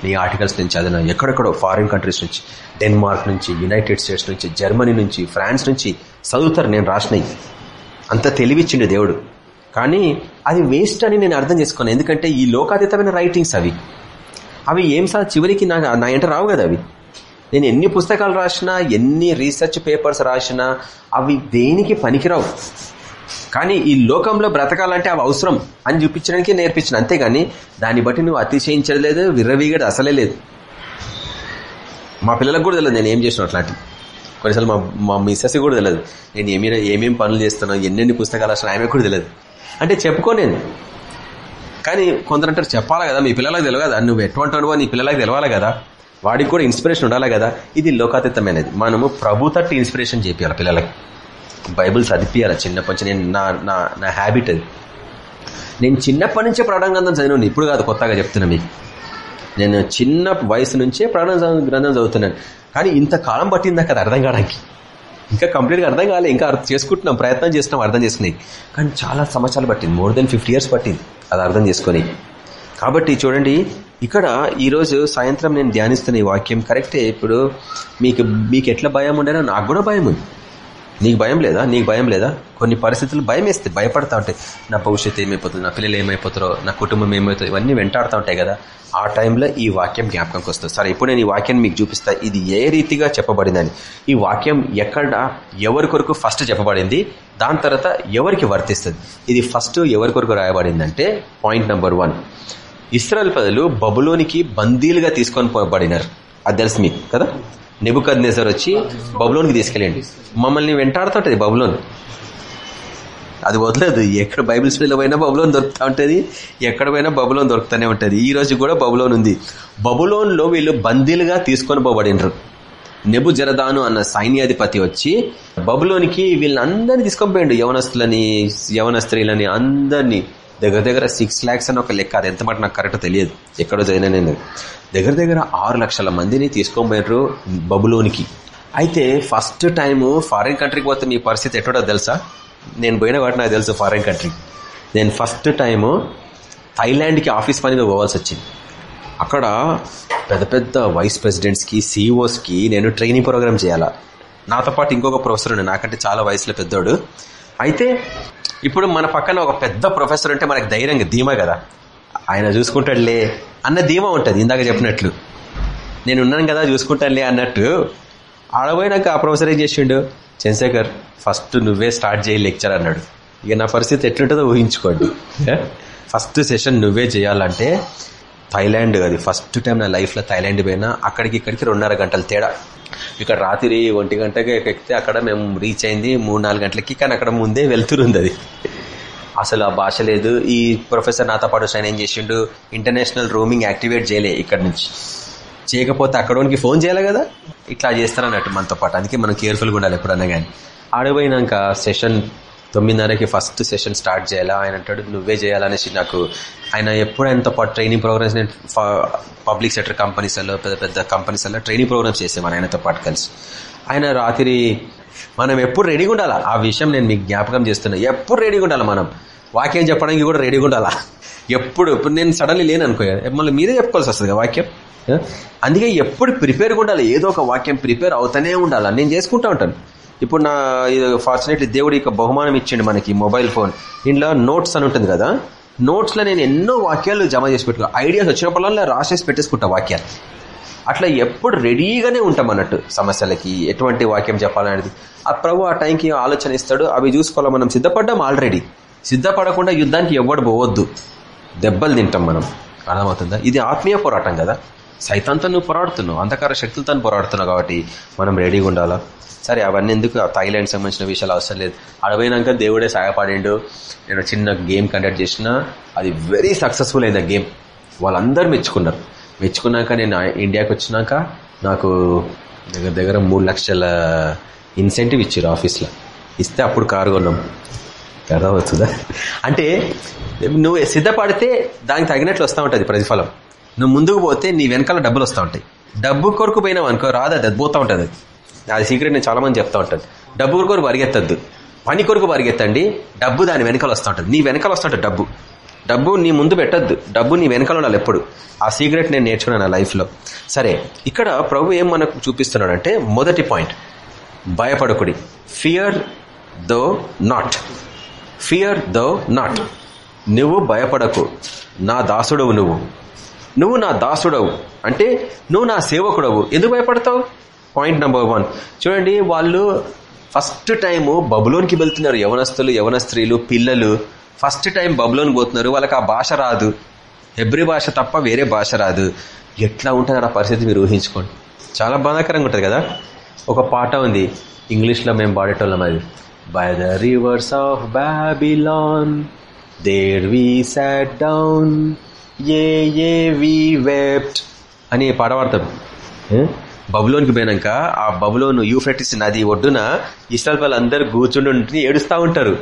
Speaker 1: నీ ఆర్టికల్స్ నేను చదివిన ఎక్కడెక్కడో ఫారిన్ కంట్రీస్ నుంచి డెన్మార్క్ నుంచి యునైటెడ్ స్టేట్స్ నుంచి జర్మనీ నుంచి ఫ్రాన్స్ నుంచి చదువుతారు నేను రాసినవి అంత తెలివిచ్చిండు దేవుడు. కానీ అది వేస్ట్ అని నేను అర్థం చేసుకున్నాను. ఎందుకంటే ఈ లోకాతీతమైన రైటింగ్స్ అవి. అవి ఏం సార్? చివరికి నా నా ఎంట రావు కదా అవి. నేను ఎన్ని పుస్తకాలు రాసినా ఎన్ని రీసెర్చ్ పేపర్స్ రాసినా అవి దేనికి పనికిరావు? కానీ ఈ లోకంలో బ్రతకాలంటే అవి అవసరం అని చూపించడానికి నేర్పించిన. అంతేగాని దాన్ని బట్టి నువ్వు అతిశయించలేదు విర్రవీగడు అసలే లేదు. మా పిల్లలకు కూడా తెలియదు నేను ఏం చేసిన అట్లాంటివి. కొన్నిసార్లు మా మా మిస్సెస్ కూడా తెలియదు. నేను ఏమైనా ఏమేమి పనులు చేస్తున్నావు ఎన్నెన్ని పుస్తకాలు అసలు ఆమె కూడా తెలియదు. అంటే చెప్పుకో నేను కానీ కొందరు అంటారు చెప్పాలి కదా మీ పిల్లలకు తెలియదు కదా నువ్వు ఎటువంటి అనుభవం? నీ పిల్లలకు తెలవాలి కదా? వాడికి కూడా ఇన్స్పిరేషన్ ఉండాలి కదా? ఇది లోకాతీతమైనది. మనము ప్రభు తట్టి ఇన్స్పిరేషన్ చేయాలి పిల్లలకి. బైబుల్ చదివియాలి చిన్నప్పటి నుంచి నేను నా నా నా హ్యాబిట్ అది. నేను చిన్నప్పటి నుంచే ప్రాణ గ్రంథం చదివాను ఇప్పుడు కాదు కొత్తగా చెప్తున్నా మీకు. నేను చిన్న వయసు నుంచే ప్రాణ గ్రంథం చదువుతున్నాను. కానీ ఇంత కాలం కదా అర్థం కావడానికి. ఇంకా కంప్లీట్గా అర్థం కాలే. ఇంకా అర్థం చేసుకుంటున్నాం. ప్రయత్నం చేస్తున్నాం. అర్థం చేసుకున్నాయి. కానీ చాలా సంవత్సరాలు పట్టింది. మోర్ దెన్ ఫిఫ్టీ ఇయర్స్ పట్టింది. అది అర్థం చేసుకొని. కాబట్టి చూడండి ఇక్కడ ఈరోజు సాయంత్రం నేను ధ్యానిస్తున్న ఈ వాక్యం కరెక్టే. ఇప్పుడు మీకు మీకు ఎట్లా భయం ఉండేనో నాకు కూడా భయం ఉంది. నీకు భయం లేదా? నీకు భయం లేదా? కొన్ని పరిస్థితులు భయం వేస్తాయి భయపడతా ఉంటాయి. నా భవిష్యత్తు ఏమైపోతుంది నా పిల్లలు ఏమైపోతారో నా కుటుంబం ఏమైపోతుంది ఇవన్నీ వెంటాడుతూ ఉంటాయి కదా. ఆ టైంలో ఈ వాక్యం జ్ఞాపకంకి వస్తుంది. సరే ఇప్పుడు నేను ఈ వాక్యాన్ని మీకు చూపిస్తా. ఇది ఏ రీతిగా చెప్పబడిందని. ఈ వాక్యం ఎక్కడ ఎవరి కొరకు ఫస్ట్ చెప్పబడింది? దాని తర్వాత ఎవరికి వర్తిస్తుంది? ఇది ఫస్ట్ ఎవరి కొరకు రాయబడిందంటే పాయింట్ నెంబర్ వన్ ఇస్రాయల్ ప్రజలు బబులోనికి బందీలుగా తీసుకొని పోబడినారు. అది తెలుసు మీకు కదా? నిబుకద్ నెజర్ వచ్చి బబులోన్కి తీసుకెళ్ళండి. మమ్మల్ని వెంటాడుతుంటది బబులోన్. అది వదలదు. ఎక్కడ బైబిల్ స్టడీలో పోయినా బబులోన్ దొరుకుతూ ఉంటుంది ఎక్కడ పోయినా బబులోన్ దొరుకుతూనే ఉంటుంది. ఈ రోజు కూడా బబులోన్ ఉంది. బబులోన్లో వీళ్ళు బందీలుగా తీసుకొని పోబడినరు. నెబు జరదాను అన్న సైన్యాధిపతి వచ్చి బబులోనికి వీళ్ళందరినీ తీసుకొని పోయిండు. యవనస్తులని యవన స్త్రీలని అందరినీ. దగ్గర దగ్గర సిక్స్ ల్యాక్స్ అని ఒక లెక్క. అది ఎంత మటు నాకు కరెక్ట్ తెలియదు. ఎక్కడో జాయిన్ నేను. దగ్గర దగ్గర ఆరు లక్షల మందిని తీసుకోబోయారు బబులోనికి. అయితే ఫస్ట్ టైం ఫారిన్ కంట్రీకి పోతే మీ పరిస్థితి ఎక్కడో తెలుసా? నేను పోయిన కాబట్టి నాకు తెలుసు ఫారిన్ కంట్రీ నేను ఫస్ట్ టైము థైలాండ్కి ఆఫీస్ పని పోవాల్సి వచ్చింది. అక్కడ పెద్ద పెద్ద వైస్ ప్రెసిడెంట్స్కి సీఈఓస్కి నేను ట్రైనింగ్ ప్రోగ్రామ్ చేయాలా. నాతో పాటు ఇంకొక ప్రొఫెసర్ ఉండే. నాకంటే చాలా వయసులో పెద్దోడు. అయితే ఇప్పుడు మన పక్కన ఒక పెద్ద ప్రొఫెసర్ ఉంటే మనకు ధైర్యంగా ధీమా కదా. ఆయన చూసుకుంటాడులే అన్న ధీమా ఉంటుంది ఇందాక చెప్పినట్లు. నేను ఉన్నాను కదా చూసుకుంటానులే అన్నట్టు ఆడపోయినాక ఆ ప్రొఫెసర్ ఏం చేసిండు? చంద్రశేఖర్ ఫస్ట్ నువ్వే స్టార్ట్ చేయి లెక్చర్ అన్నాడు. ఇక నా పరిస్థితి ఎట్లుంటుందో ఊహించుకోండి. ఫస్ట్ సెషన్ నువ్వే చేయాలంటే థైలాండ్ అది. ఫస్ట్ టైం నా లైఫ్లో థైలాండ్ పోయినా అక్కడికి ఇక్కడికి రెండున్నర గంటల తేడా. ఇక్కడ రాత్రి ఒంటి గంటకి ఎక్కితే అక్కడ మేము రీచ్ అయింది మూడు నాలుగు గంటలకి కానీ అక్కడ ముందే వెళ్తురుంది అది అసలు ఆ భాష లేదు. ఈ ప్రొఫెసర్ నాతో పాటు ఆయన ఏం చేసిండు? ఇంటర్నేషనల్ రోమింగ్ యాక్టివేట్ చేయలే ఇక్కడ నుంచి. చేయకపోతే అక్కడోనికి ఫోన్ చేయాలి కదా? ఇట్లా చేస్తారన్నట్టు మనతో పాటు. అందుకే మనం కేర్ఫుల్గా ఉండాలి ఎప్పుడన్నా కానీ ఆడిపోయినాక సెషన్ తొమ్మిదిన్నరకి ఫస్ట్ సెషన్ స్టార్ట్ చేయాలా? ఆయన అంటాడు నువ్వే చేయాలనేసి నాకు ఆయన ఎప్పుడు ఆయనతో పాటు ట్రైనింగ్ ప్రోగ్రామ్స్ నేను పబ్లిక్ సెక్టర్ కంపెనీస్లో పెద్ద పెద్ద కంపెనీస్లో ట్రైనింగ్ ప్రోగ్రామ్స్ చేసేవాను ఆయనతో పాటు కలిసి. ఆయన రాత్రి మనం ఎప్పుడు రెడీగా ఉండాలా? ఆ విషయం నేను మీకు జ్ఞాపకం చేస్తున్నా. ఎప్పుడు రెడీగా ఉండాలి మనం? వాక్యం చెప్పడానికి కూడా రెడీగా ఉండాలా? ఎప్పుడు? ఇప్పుడు నేను సడన్లీ లేను అనుకో మళ్ళీ మీరే చెప్పుకోవాల్సి వస్తుంది కదా వాక్యం? అందుకే ఎప్పుడు ప్రిపేర్గా ఉండాలి? ఏదో ఒక వాక్యం ప్రిపేర్ అవుతానే ఉండాలి? నేను చేసుకుంటా ఉంటాను. ఇప్పుడు నా ఫార్చునేట్లీ దేవుడు యొక్క బహుమానం ఇచ్చిండు మనకి మొబైల్ ఫోన్ ఇంట్లో నోట్స్ అని ఉంటుంది కదా? నోట్స్లో నేను ఎన్నో వాక్యాలు జమ చేసి పెట్టుకో ఐడియాస్ వచ్చినప్పుడల్లా రాసేసి పెట్టేసుకుంటా వాక్యాలు. అట్లా ఎప్పుడు రెడీగానే ఉంటాం అన్నట్టు సమస్యలకి ఎటువంటి వాక్యం చెప్పాలనేది. ఆ ప్రభు ఆ టైంకి ఆలోచన ఇస్తాడు అవి చూసుకోవాలి మనం? సిద్ధపడ్డాం ఆల్రెడీ సిద్ధపడకుండా యుద్ధానికి ఎవ్వడు పోవద్దు. దెబ్బలు తింటాం మనం. అర్థమవుతుందా? ఇది ఆత్మీయ పోరాటం కదా. సైతాంతో నువ్వు పోరాడుతున్నావు అంధకార శక్తులతో పోరాడుతున్నావు కాబట్టి మనం రెడీగా ఉండాలా? సరే అవన్నీ ఎందుకు? థాయిలాండ్ సంబంధించిన విషయాలు అవసరం లేదు. అడవైనాక దేవుడే సహాయపడిండు. నేను చిన్న గేమ్ కండక్ట్ చేసిన అది వెరీ సక్సెస్ఫుల్ అయింది ఆ గేమ్. వాళ్ళందరూ మెచ్చుకున్నారు. మెచ్చుకున్నాక నేను ఇండియాకి వచ్చినాక నాకు దగ్గర దగ్గర మూడు లక్షల ఇన్సెంటివ్ ఇచ్చారు ఆఫీస్లో. ఇస్తే అప్పుడు కారు కొన్నాం. అర్థమవుతుందా? అంటే నువ్వు సిద్ధపడితే దానికి తగినట్లు వస్తూ ఉంటుంది ప్రతిఫలం. నువ్వు ముందుకు పోతే నీ వెనకాల డబ్బులు వస్తూ ఉంటాయి. డబ్బు కొరకు పోయినావు అనుకో రాదు అది పోతూ ఉంటుంది. అది సీక్రెట్ నేను చాలా మంది చెప్తా ఉంటాను. డబ్బు కొరకు పరిగెత్తద్దు. పని కొరకు పరిగెత్తండి డబ్బు దాని వెనకాల వస్తూ ఉంటుంది. నీ వెనకాల వస్తుంటుంది డబ్బు. డబ్బు నీ ముందు పెట్టద్దు. డబ్బు నీ వెనకాల ఉండాలి ఎప్పుడు. ఆ సీక్రెట్ నేను నేర్చుకున్నాను నా లైఫ్లో సరే ఇక్కడ ప్రభు ఏం మనకు చూపిస్తున్నాడంటే మొదటి పాయింట్ భయపడకుడి. Fear thou not fear thou not నువ్వు భయపడకు. నా దాసుడవు నువ్వు. నువ్వు నా దాసుడవు. అంటే నువ్వు నా సేవకుడవు. ఎందుకు భయపడతావు? పాయింట్ నెంబర్ వన్ చూడండి వాళ్ళు ఫస్ట్ టైము బబులోనికి వెళ్తున్నారు. యవనస్తులు యవన స్త్రీలు పిల్లలు. ఫస్ట్ టైం బబులోని పోతున్నారు. వాళ్ళకి ఆ భాష రాదు. హెబ్రి భాష తప్ప వేరే భాష రాదు. ఎట్లా ఉంటుంది ఆ పరిస్థితి మీరు ఊహించుకోండి. చాలా బాధాకరంగా ఉంటుంది కదా? ఒక పాట ఉంది. ఇంగ్లీష్లో మేము పాడేటోళ్ళం అది. By the rivers of Babylon there we sat down yeah yeah we అని పాట పాడతారు బబులోనికి పోయినాక ఆ బబులోను యూఫ్రెటిస్ నది ఒడ్డున ఇస్రాల్ వాళ్ళందరూ కూర్చుండి ఏడుస్తూ ఉంటారు.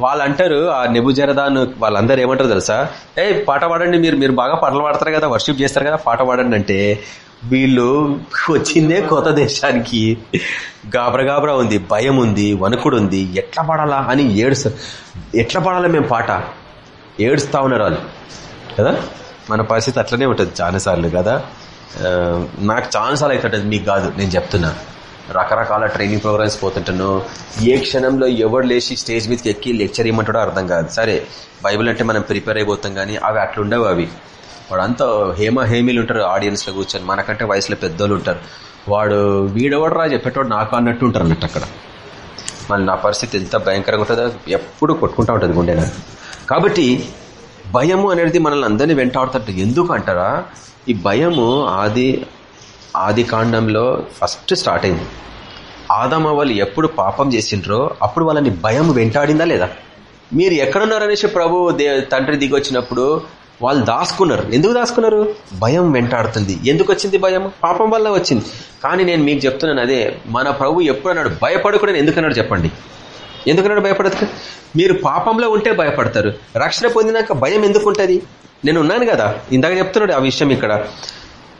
Speaker 1: వాళ్ళు అంటారు ఆ నెబుజరదాను వాళ్ళందరూ ఏమంటారు తెలుసా? ఏ పాట పాడండి మీరు మీరు బాగా పాటలు పాడతారు కదా వర్షిప్ చేస్తారు కదా పాట పాడండి అంటే వీళ్ళు వచ్చిందే కొత్త దేశానికి. గాబర గాబరా ఉంది భయం ఉంది వణుకుడు ఉంది ఎట్లా పాడాలా అని ఏడుస్తారు. ఎట్లా పాడాలా మేము పాట? ఏడుస్తా ఉన్నారు వాళ్ళు. కదా? మన పరిస్థితి అట్లనే ఉంటుంది చాలాసార్లు కదా? నాకు చాలాసార్లు అవుతుంటుంది మీకు కాదు నేను చెప్తున్నా. రకరకాల ట్రైనింగ్ ప్రోగ్రామ్స్ పోతుంటాను. ఏ క్షణంలో ఎవరు లేచి స్టేజ్ మీదకి ఎక్కి లెక్చర్ ఇవ్వమంటాడో అర్థం కాదు. సరే బైబిల్ అంటే మనం ప్రిపేర్ అయిపోతాం కానీ అవి అట్లుండవు అవి. వాడు అంతా హేమ హేమీలు ఉంటారు ఆడియన్స్లో కూర్చొని. మనకంటే వయసులో పెద్దోళ్ళు ఉంటారు. వాడు వీడెవడు రా చెప్పేటోడు నాకు అన్నట్టు ఉంటారు అన్నట్టు అక్కడ. మళ్ళీ నా పరిస్థితి ఎంత భయంకరంగా ఉంటుందో ఎప్పుడు కొట్టుకుంటా ఉంటుంది గుండె నాకు. కాబట్టి భయము అనేది మనల్ని అందరినీ వెంటాడుతుంట ఎందుకు అంటారా? ఈ భయము ఆది ఆది కాండంలో ఫస్ట్ స్టార్ట్ అయింది. ఆదమ వాళ్ళు ఎప్పుడు పాపం చేసిండ్రో అప్పుడు వాళ్ళని భయం వెంటాడిందా లేదా? మీరు ఎక్కడున్నారనేసి ప్రభు దే తండ్రి దిగి వచ్చినప్పుడు వాళ్ళు దాసుకున్నారు. ఎందుకు దాసుకున్నారు? భయం వెంటాడుతుంది. ఎందుకు వచ్చింది భయం పాపం వల్ల వచ్చింది. కానీ నేను మీకు చెప్తున్నాను అదే మన ప్రభు ఎప్పుడు అన్నాడు ఎందుకన్నాడు చెప్పండి. ఎందుకన్నా భయపడదు మీరు పాపంలో ఉంటే భయపడతారు. రక్షణ పొందినాక భయం ఎందుకు ఉంటుంది నేను ఉన్నాను కదా. ఇందాక చెప్తున్నాడు ఆ విషయం ఇక్కడ.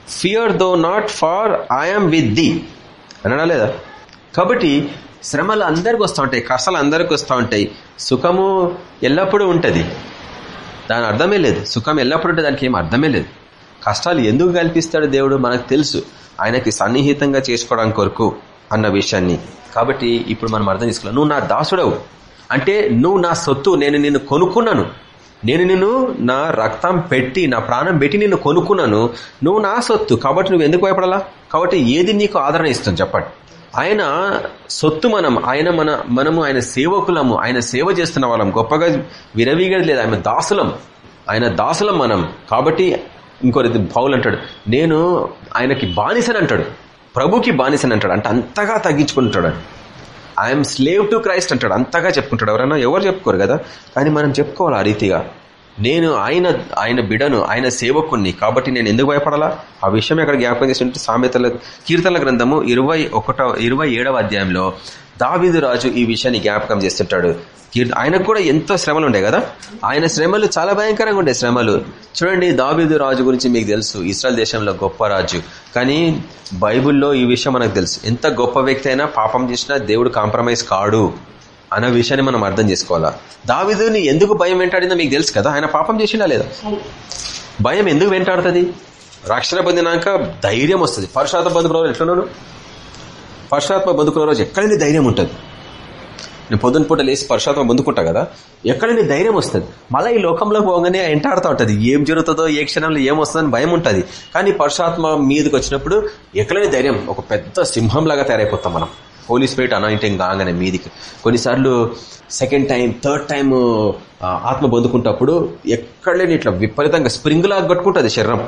Speaker 1: Fear thou not for I'm with thee అనడా లేదా? కాబట్టి శ్రమలు అందరికి వస్తూ ఉంటాయి కష్టాలు అందరికి వస్తూ ఉంటాయి. సుఖము ఎల్లప్పుడూ ఉంటుంది. దాని అర్థమే లేదు. సుఖం ఎల్లప్పుడూ ఉంటే దానికి ఏం అర్థమే లేదు. కష్టాలు ఎందుకు కల్పిస్తాడు దేవుడు? మనకు తెలుసు. ఆయనకి సన్నిహితంగా చేసుకోవడానికి కొరకు అన్న విషయాన్ని. కాబట్టి ఇప్పుడు మనం అర్థం చేసుకోవాలి. నువ్వు నా దాసుడవు. అంటే నువ్వు నా సొత్తు నేను నిన్ను కొనుక్కున్నాను. నేను నిన్ను నా రక్తం పెట్టి నా ప్రాణం పెట్టి నిన్ను కొనుక్కున్నాను. నువ్వు నా సొత్తు. కాబట్టి నువ్వు ఎందుకు భయపడాలా? కాబట్టి ఏది నీకు ఆదరణ ఇస్తుంది చెప్పండి. ఆయన సొత్తు మనం ఆయన మన మనము ఆయన సేవకులము ఆయన సేవ చేస్తున్న వాళ్ళం. గొప్పగా విరవీగది లేదు. ఆయన దాసులం. ఆయన దాసులం మనం. కాబట్టి ఇంకోటి పౌలు అంటాడు నేను ఆయనకి బానిసని అంటాడు. ప్రభుకి బానిసని అంటాడు. అంటే అంతగా తగ్గించుకుంటాడు ఐఎమ్ స్లేవ్ టు క్రైస్ట్ అంటాడు. అంతగా చెప్పుకుంటాడు. ఎవరైనా ఎవరు చెప్పుకోరు కదా? కానీ మనం చెప్పుకోవాలి ఆ రీతిగా. నేను ఆయన ఆయన బిడను ఆయన సేవకుణ్ణి. కాబట్టి నేను ఎందుకు భయపడాలా? ఆ విషయం ఎక్కడ జ్ఞాపకం చేసినట్టు సామెతల కీర్తనల గ్రంథము ఇరవై ఒకటో ఇరవై ఏడవ అధ్యాయంలో దావిదు రాజు ఈ విషయాన్ని జ్ఞాపకం చేస్తుంటాడు. ఆయనకు కూడా ఎంతో శ్రమలు ఉండే కదా? ఆయన శ్రమలు చాలా భయంకరంగా ఉండే శ్రమలు. చూడండి దావీదు రాజు గురించి మీకు తెలుసు. ఇస్రాయల్ దేశంలో గొప్ప రాజు. కానీ బైబుల్లో ఈ విషయం మనకు తెలుసు. ఎంత గొప్ప వ్యక్తి అయినా పాపం చేసినా దేవుడు కాంప్రమైజ్ కాడు అన్న విషయాన్ని మనం అర్థం చేసుకోవాలా? దావిదుని ఎందుకు భయం వెంటాడిందో మీకు తెలుసు కదా? ఆయన పాపం చేసినా లేదా? భయం ఎందుకు వెంటాడుతుంది? రక్షణ పొందినాక ధైర్యం వస్తుంది. పరుషాత్మ బతుకుల రోజు ఎట్లున్నాడు? పరుషాత్మ బతుకుల రోజు ఎక్కడైనా ధైర్యం ఉంటుంది. నేను పొద్దున పూట లేచి పరుషాత్మ పొందుకుంటా కదా ఎక్కడైనా ధైర్యం వస్తుంది. మళ్ళీ ఈ లోకంలో పోగానే ఎంటాడుతూ ఉంటుంది. ఏం జరుగుతుందో ఏ క్షణంలో ఏం వస్తుందని భయం ఉంటుంది. కానీ పరుషాత్మ మీదకి వచ్చినప్పుడు ఎక్కడైనా ధైర్యం ఒక పెద్ద సింహంలాగా తయారైపోతాం మనం. హోలీ స్పిరిట్ అనాయింటింగ్ కాగానే మీదికి. కొన్నిసార్లు సెకండ్ టైం థర్డ్ టైం ఆత్మ పొందుకుంటప్పుడు ఎక్కడలేని ఇట్లా విపరీతంగా స్ప్రింగ్ లాగా కొట్టుకుంటుంది శరీరం.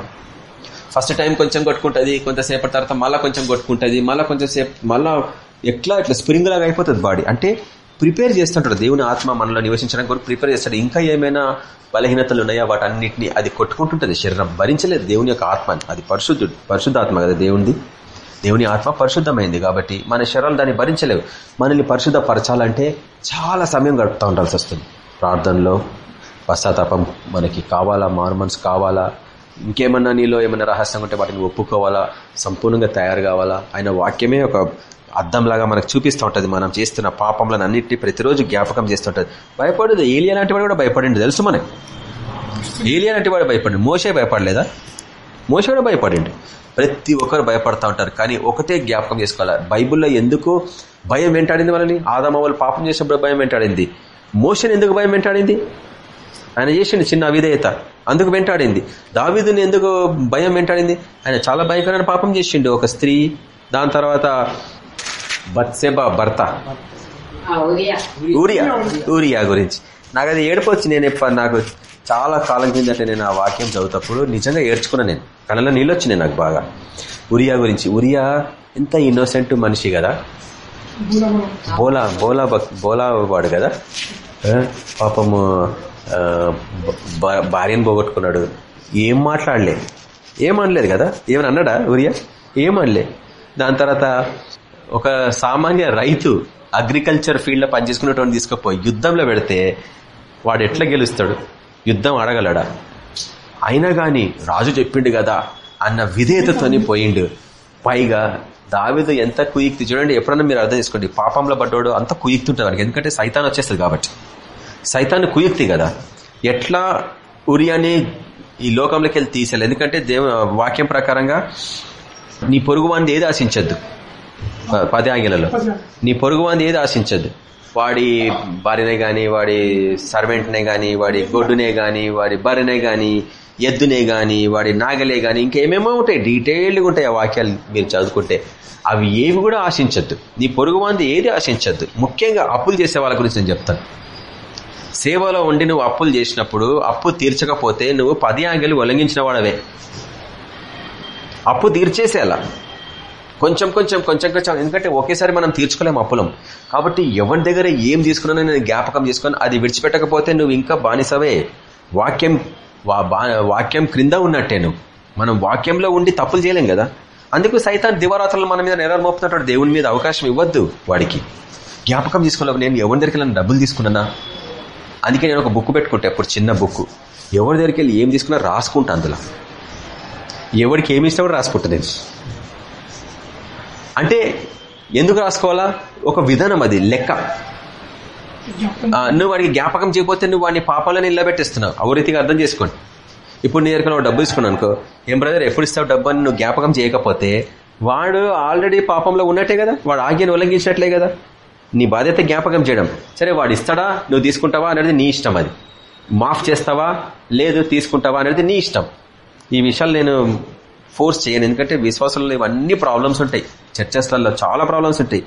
Speaker 1: ఫస్ట్ టైం కొంచెం కొట్టుకుంటుంది కొంతసేపటి తర్వాత మళ్ళీ కొంచెం కొట్టుకుంటుంది మళ్ళీ కొంచెం సేపు మళ్ళీ ఎట్లా ఇట్లా స్ప్రింగ్ లాగా అయిపోతుంది బాడీ అంటే ప్రిపేర్ చేస్తుంటాడు దేవుని ఆత్మ మనలో నివసించడానికి కూడా ప్రిపేర్ చేస్తాడు. ఇంకా ఏమైనా బలహీనతలు ఉన్నాయా? వాటన్నిటిని అది కొట్టుకుంటుంటుంది. శరీరం భరించలేదు దేవుని యొక్క ఆత్మ అది పరిశుద్ధుడు పరిశుద్ధాత్మ కదా దేవునిది. దేవుని ఆత్మ పరిశుద్ధమైంది కాబట్టి మన శరీరాలు దాన్ని భరించలేవు. మనల్ని పరిశుద్ధపరచాలంటే చాలా సమయం గడుపుతూ ఉండాల్సి వస్తుంది. ప్రార్థనలో పశ్చాత్తాపం మనకి కావాలా? మార్మన్స్ కావాలా? ఇంకేమన్నా నీలో ఏమైనా రహస్యం ఉంటే వాటిని ఒప్పుకోవాలా? సంపూర్ణంగా తయారు కావాలా? ఆయన వాక్యమే ఒక అద్దంలాగా మనకు చూపిస్తూ ఉంటుంది. మనం చేస్తున్న పాపంలను అన్నింటినీ ప్రతిరోజు జ్ఞాపకం చేస్తుంటది భయపడదు. ఏలియా లాంటి వాడు కూడా భయపడండి. తెలుసు మనకి? ఏలియా లాంటి వాడు భయపడింది మోసే భయపడలేదా? మోసే కూడా భయపడండి. ప్రతి ఒక్కరు భయపడతా ఉంటారు. కానీ ఒకటే జ్ఞాపకం చేసుకోవాలి? బైబుల్లో ఎందుకు భయం వెంటాడింది వాళ్ళని ఆదమ వాళ్ళు పాపం చేసినప్పుడు భయం వెంటాడింది. మోషన్ ఎందుకు భయం వెంటాడింది? ఆయన చేసిండు చిన్న అవిధేయత అందుకు వెంటాడింది. దావిదుని ఎందుకు భయం వెంటాడింది? ఆయన చాలా భయంకరమైన పాపం చేసిండు. ఒక స్త్రీ దాని తర్వాత బత్సెబా భర్త. ఊరియా. ఊరియా. గురించి. నాకు అది ఏడుపోవచ్చు నేను నాకు చాలా కాలం కిందట నేను ఆ వాక్యం చదువుతప్పుడు నిజంగా ఏడ్చుకున్నా నేను. కళ్ళలో నీళ్ళు వచ్చినాయి నాకు బాగా. ఉరియా గురించి. ఉరియా ఎంత ఇన్నోసెంట్ మనిషి కదా? బోలా బోలా బోలా వాడు కదా? పాపము భార్యను పోగొట్టుకున్నాడు. ఏం మాట్లాడలే. ఏమనలేదు కదా? ఏమని అన్నాడా ఉరియా ఏమనలే దాని తర్వాత ఒక సామాన్య రైతు అగ్రికల్చర్ ఫీల్డ్లో పనిచేసుకునేటువంటి తీసుకుపోయి యుద్ధంలో పెడితే వాడు ఎట్లా గెలుస్తాడు? యుద్ధం అడగలడా అయినా కానీ రాజు చెప్పిండు కదా అన్న విధేయతతోని పోయిండు. పైగా దావిదు ఎంత కుయుక్తి చూడండి ఎప్పుడన్నా మీరు అర్థం చేసుకోండి పాపంలో పడ్డాడు అంత కుయుక్తి వానికి ఎందుకంటే సైతాన్ వచ్చేస్తుంది కాబట్టి. సైతాన్ని కుయుక్తి కదా. ఎట్లా ఉరియాని ఈ లోకంలోకి వెళ్ళి తీసేయాలి? ఎందుకంటే దేవ వాక్యం ప్రకారంగా నీ పొరుగు వాడిని ఏది ఆశించద్దు? ప- పది నీ పొరుగు మంది ఏది ఆశించద్దు? వాడి భార్యనే గాని వాడి సర్వెంట్నే గాని వాడి గొడ్డునే గాని వాడి బర్రెనే గాని ఎద్దునే గాని వాడి నాగలే గాని ఇంకేమేమో ఉంటాయి. డీటెయిల్డ్గా ఉంటాయి ఆ వాక్యాలు మీరు చదువుకుంటే. అవి ఏవి కూడా ఆశించద్దు. నీ పొరుగు మంది ఏది ఆశించద్దు? ముఖ్యంగా అప్పులు చేసే వాళ్ళ గురించి నేను చెప్తాను. సేవలో ఉండి నువ్వు అప్పులు చేసినప్పుడు అప్పు తీర్చకపోతే నువ్వు పది ఆంగలు ఉల్లంఘించిన వాడవే. అప్పు తీర్చేసేలా. కొంచెం కొంచెం కొంచెం కొంచెం. ఎందుకంటే ఒకేసారి మనం తీర్చుకోలేము అప్పులం. కాబట్టి ఎవరి దగ్గర ఏం తీసుకున్నానో నేను జ్ఞాపకం చేసుకొని అది విడిచిపెట్టకపోతే నువ్వు ఇంకా బానిసవే. వాక్యం వా- బా- వాక్యం క్రింద ఉన్నట్టే నువ్వు. మనం వాక్యంలో ఉండి తప్పులు చేయలేం కదా. అందుకు సైతాన్ దివరాత్రులు మన మీద నెరవేరు మోపుతున్నట్టు దేవుని మీద అవకాశం ఇవ్వద్దు వాడికి. జ్ఞాపకం తీసుకున్నప్పుడు నేను ఎవరి దగ్గరికి డబ్బులు తీసుకున్నానా? అందుకే నేను ఒక బుక్ పెట్టుకుంటా ఇప్పుడు చిన్న బుక్. ఎవరి దగ్గరికి వెళ్ళి ఏం తీసుకున్నా రాసుకుంటా అందులో. ఎవరికి ఏమి ఇష్టం కూడా రాసుకుంటా నేను. అంటే ఎందుకు రాసుకోవాలా? ఒక విధానం అది లెక్క. నువ్వు వాడికి జ్ఞాపకం చేయకపోతే నువ్వు వాడిని పాపాలను నిలబెట్టేస్తున్నావు. ఆ రీతిగా అర్థం చేసుకోండి. ఇప్పుడు నీ దగ్గర డబ్బు తీసుకున్నావు అనుకో ఏం బ్రదర్ ఎప్పుడు ఇస్తావు డబ్బు అని నువ్వు జ్ఞాపకం చేయకపోతే వాడు ఆల్రెడీ పాపంలో ఉన్నట్టే కదా? వాడు ఆజ్ఞను ఉల్లంఘించినట్లే కదా? నీ బాధ్యత జ్ఞాపకం చేయడం. సరే వాడు ఇస్తాడా? నువ్వు తీసుకుంటావా అనేది నీ ఇష్టం అది. మాఫ్ చేస్తావా? లేదు తీసుకుంటావా అనేది నీ ఇష్టం. ఈ విషయాలు నేను ఫోర్స్ చేయను. ఎందుకంటే విశ్వాసంలో ఇవన్నీ ప్రాబ్లమ్స్ ఉంటాయి. చర్చస్లలో చాలా ప్రాబ్లమ్స్ ఉంటాయి.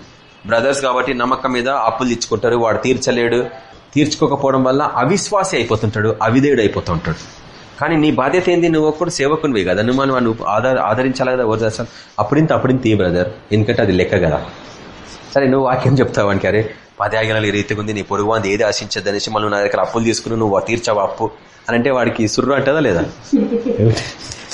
Speaker 1: బ్రదర్స్ కాబట్టి నమ్మకం మీద అప్పులు తెచ్చుకుంటారు వాడు తీర్చలేడు. తీర్చుకోకపోవడం వల్ల అవిశ్వాసి అయిపోతుంటాడు. అవిధేయుడు అయిపోతుంటాడు. కానీ నీ బాధ్యత ఏంది? నువ్వు ఒక్కడు సేవకునివి కదా. నువ్వు మనం నువ్వు ఆధార ఆదరించాలి కదా ఓరు అప్పుడింత అప్పుడింత ఈ బ్రదర్. ఎందుకంటే అది లెక్క కదా. సరే నువ్వు వాక్యం చెప్తావు అరే పది ఆజ్ఞలు ఈ రీతిగా ఉంది నీ పొరుగు అంది ఏది ఆశించద్దు అనేసి మళ్ళీ నా దగ్గర అప్పులు తీసుకుని నువ్వు తీర్చావు అప్పు. అని అంటే వాడికి సుర్రు అంటదా లేదా?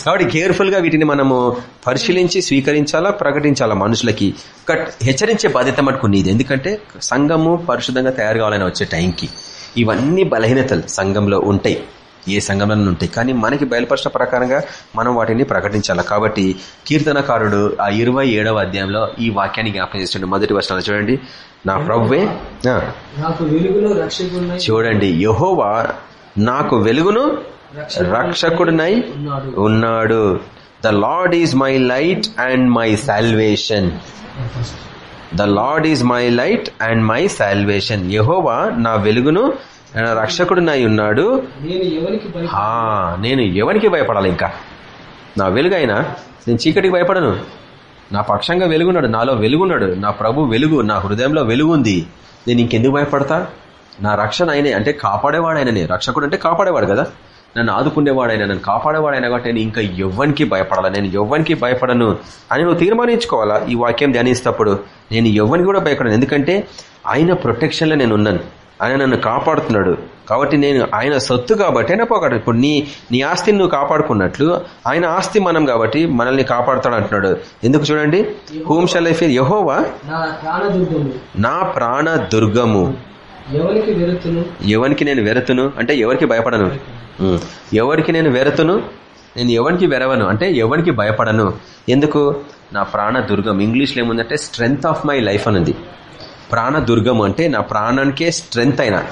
Speaker 1: కాబట్టి కేర్ఫుల్గా వీటిని మనము పరిశీలించి స్వీకరించాలా ప్రకటించాలా మనుషులకి? కట్ హెచ్చరించే బాధ్యత మటుకు నీది. ఎందుకంటే సంఘము పరిశుద్ధంగా తయారు కావాలని వచ్చే టైంకి ఇవన్నీ బలహీనతలు సంఘంలో ఉంటాయి. ఏ సంఘంలో ఉంటాయి. కానీ మనకి బయలుపరిచిన ప్రకారంగా మనం వాటిని ప్రకటించాలి. కాబట్టి కీర్తనకారుడు ఆ ఇరవై ఏడవ అధ్యాయంలో ఈ వాక్యాన్ని జ్ఞాపకం చేస్తుండే మొదటి వర్షాలు చూడండి. నా
Speaker 3: రక్షకున్నాయి
Speaker 1: చూడండి. యహోవా నాకు వెలుగును రక్షకుడునై
Speaker 3: ఉన్నాడు.
Speaker 1: ఉన్నాడు. The Lord is my light and my salvation the Lord is my light and my salvation యహోవా నా వెలుగును నా రక్షకుడునై ఉన్నాడు.
Speaker 3: నేను ఎవరికి
Speaker 1: నేను భయపడాలి ఇంకా? నా వెలుగైనా? నేను చీకటికి భయపడను. నా పక్షంగా వెలుగున్నాడు నాలో వెలుగున్నాడు. నా ప్రభు వెలుగు నా హృదయంలో వెలుగు ఉంది నేను ఇంకెందుకు భయపడతా? నా రక్షణ ఆయనే అంటే కాపాడేవాడు ఆయననే రక్షకుడు అంటే కాపాడేవాడు కదా. నన్ను ఆదుకునేవాడైనా నన్ను కాపాడేవాడైనా కాబట్టి నేను ఇంకా ఎవ్వనికి భయపడాలా? నేను ఎవ్వనికి భయపడను అని నువ్వు తీర్మానించుకోవాలా? ఈ వాక్యం ధ్యానిస్తప్పుడు నేను ఎవ్వనికి కూడా భయపడను. ఎందుకంటే ఆయన ప్రొటెక్షన్లో నేను ఉన్నాను. ఆయన నన్ను కాపాడుతున్నాడు. కాబట్టి నేను ఆయన సొత్తు కాబట్టి ఆయన పోగడు ఇప్పుడు నీ నీ ఆస్తిని నువ్వు కాపాడుకున్నట్లు ఆయన ఆస్తి మనం కాబట్టి మనల్ని కాపాడుతాడు అంటున్నాడు. ఎందుకు చూడండి? హూమ్ షల్ ఐ ఫీర్ యహోవా?
Speaker 3: నా
Speaker 1: ప్రాణ దుర్గము.
Speaker 3: ఎవరికి
Speaker 1: నేను వెరతును? అంటే ఎవరికి భయపడను. ఎవరికి? నేను వెరతును? నేను ఎవరికి వెరవను? అంటే ఎవరికి భయపడను? ఎందుకు? నా ప్రాణ దుర్గం. ఇంగ్లీష్లో ఏముందంటే స్ట్రెంగ్త్ ఆఫ్ మై లైఫ్ అనుంది. ప్రాణ దుర్గం అంటే నా ప్రాణానికే స్ట్రెంగ్త్ అయిన.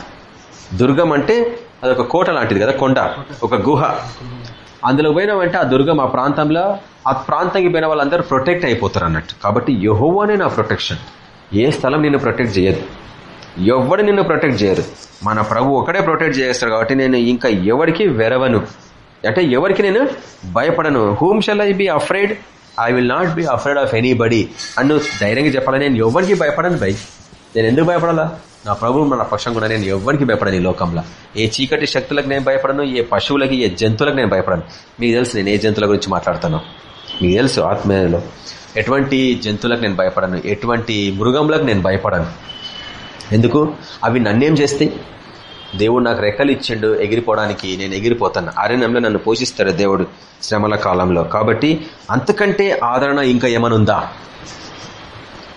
Speaker 1: దుర్గం అంటే అదొక కోట లాంటిది కదా కొండ ఒక గుహ. అందులో పోయినామంటే ఆ దుర్గం ఆ ప్రాంతంలో ఆ ప్రాంతానికి పోయిన వాళ్ళందరూ ప్రొటెక్ట్ అయిపోతారు అన్నట్టు. కాబట్టి యహోవానే నా ప్రొటెక్షన్. ఏ స్థలం నిన్ను ప్రొటెక్ట్ చేయదు. ఎవడు నిన్ను ప్రొటెక్ట్ చేయరు. మన ప్రభు ఒకడే ప్రొటెక్ట్ చేస్తాడు కాబట్టి నేను ఇంకా ఎవరికి వెరవను. అంటే ఎవరికి నేను భయపడను. Whom shall I be afraid I will not be afraid of anybody అన్ను ధైర్యంగా చెప్పాలి. నేను ఎవరికి భయపడను బై? నేను ఎందుకు భయపడాలా? నా ప్రభు మన పక్షం కూడా నేను ఎవరికి భయపడను ఈ లోకంలో. ఏ చీకటి శక్తులకు నేను భయపడను ఏ పశువులకి ఏ జంతువులకు నేను భయపడను. మీకు తెలుసు నేను ఏ జంతువుల గురించి మాట్లాడుతాను? మీకు తెలుసు ఆత్మీయలో ఎటువంటి జంతువులకు నేను భయపడను ఎటువంటి మృగంలకు నేను భయపడను. ఎందుకు? అవి నన్నేం చేస్తాయి? దేవుడు నాకు రెక్కలు ఇచ్చిండు ఎగిరిపోవడానికి నేను ఎగిరిపోతాను. అరణ్యంలో నన్ను పోషిస్తాడు దేవుడు శ్రమల కాలంలో. కాబట్టి అంతకంటే ఆదరణ ఇంకా ఏమనుందా? ఉందా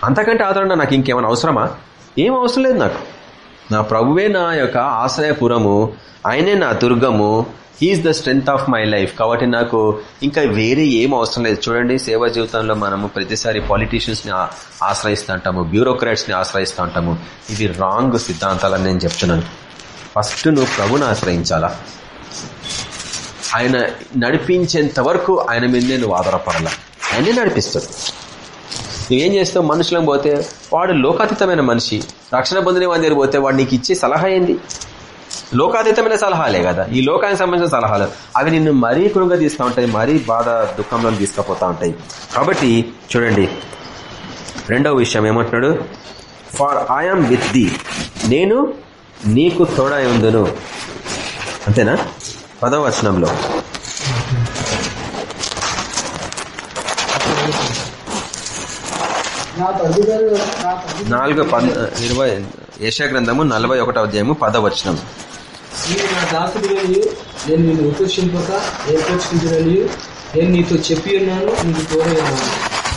Speaker 1: అంతకంటే ఆదరణ నాకు ఇంకేమైనా అవసరమా? ఏం అవసరం లేదు నాకు. నా ప్రభువే నా యొక్క ఆశ్రయపురము ఆయనే నా దుర్గము he is the strength of my life కాబట్టి నాకు ఇంకా వేరే ఏం అవసరం లేదు. చూడండి సేవా జీవితంలో మనము ప్రతిసారి పాలిటీషియన్స్ని ఆశ్రయిస్తూ ఉంటాము బ్యూరోక్రాట్స్ని ఆశ్రయిస్తూ ఉంటాము. ఇది రాంగ్ సిద్ధాంతాలని నేను చెప్తున్నాను. ఫస్ట్ నువ్వు ప్రభుని ఆశ్రయించాలా? ఆయన నడిపించేంత వరకు ఆయన మీద నువ్వు ఆధారపడాలా? ఆయనే నడిపిస్తాడు. నువ్వేం చేస్తావు? మనుషులం పోతే వాడు లోకాతీతమైన మనిషి. రక్షణ పొందిన వాడి దగ్గర పోతే వాడు నీకు ఇచ్చే సలహా ఏంది? లోకాతీతమైన సలహాలే కదా. ఈ లోకానికి సంబంధించిన సలహాలు. అవి నిన్ను మరీ కురుగా తీస్తూ ఉంటాయి మరీ బాధ దుఃఖంలో తీసుకుపోతా ఉంటాయి. కాబట్టి చూడండి రెండవ విషయం ఏమంటున్నాడు? ఫార్ ఐఎమ్ విత్ ది నేను నీకు తోడై ఉందును. అంతేనా? పదవ వచనంలో. నాలుగు ఇరవై యశా గ్రంథము నలభై ఒకటో అధ్యాయము పదవచనం
Speaker 3: నేను నిన్ను ఉపేక్షింపక ఏర్పరచుకుంటున్నాను నేను నీతో చెప్పి ఉన్నాను నీకు తోడై ఉన్నాను.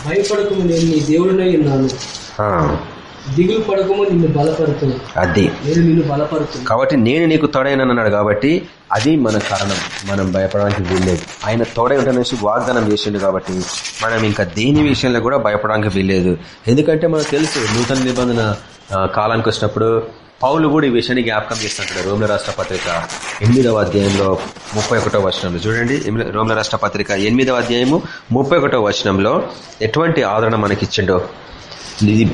Speaker 3: భయపడకము నేను నీ దేవుడినై ఉన్నాను. దిగులు పడకము నిన్ను బలపడుతుంది
Speaker 1: అది.
Speaker 3: నేను నిన్ను బలపడుతుంది
Speaker 1: కాబట్టి నేను నీకు తోడైనన్నాడు కాబట్టి అది మన కారణం. మనం భయపడడానికి వీల్లేదు. ఆయన తోడై ఉంటానేసి వాగ్దానం చేసిండు కాబట్టి మనం ఇంకా దేని విషయంలో కూడా భయపడడానికి వీల్లేదు. ఎందుకంటే మనకు తెలుసు నూతన నిబంధన కాలానికి వచ్చినప్పుడు పౌలు కూడా ఈ విషయాన్ని జ్ఞాపకం చేస్తుంటాడు. రోమిల రాష్ట్ర పత్రిక ఎనిమిదవ అధ్యాయంలో ముప్పై ఒకటో వచనంలో. చూడండి రోమిల రాష్ట్ర పత్రిక ఎనిమిదవ అధ్యాయము ముప్పై ఒకటో వచనంలో ఎటువంటి ఆదరణ మనకిచ్చిండో? ఇది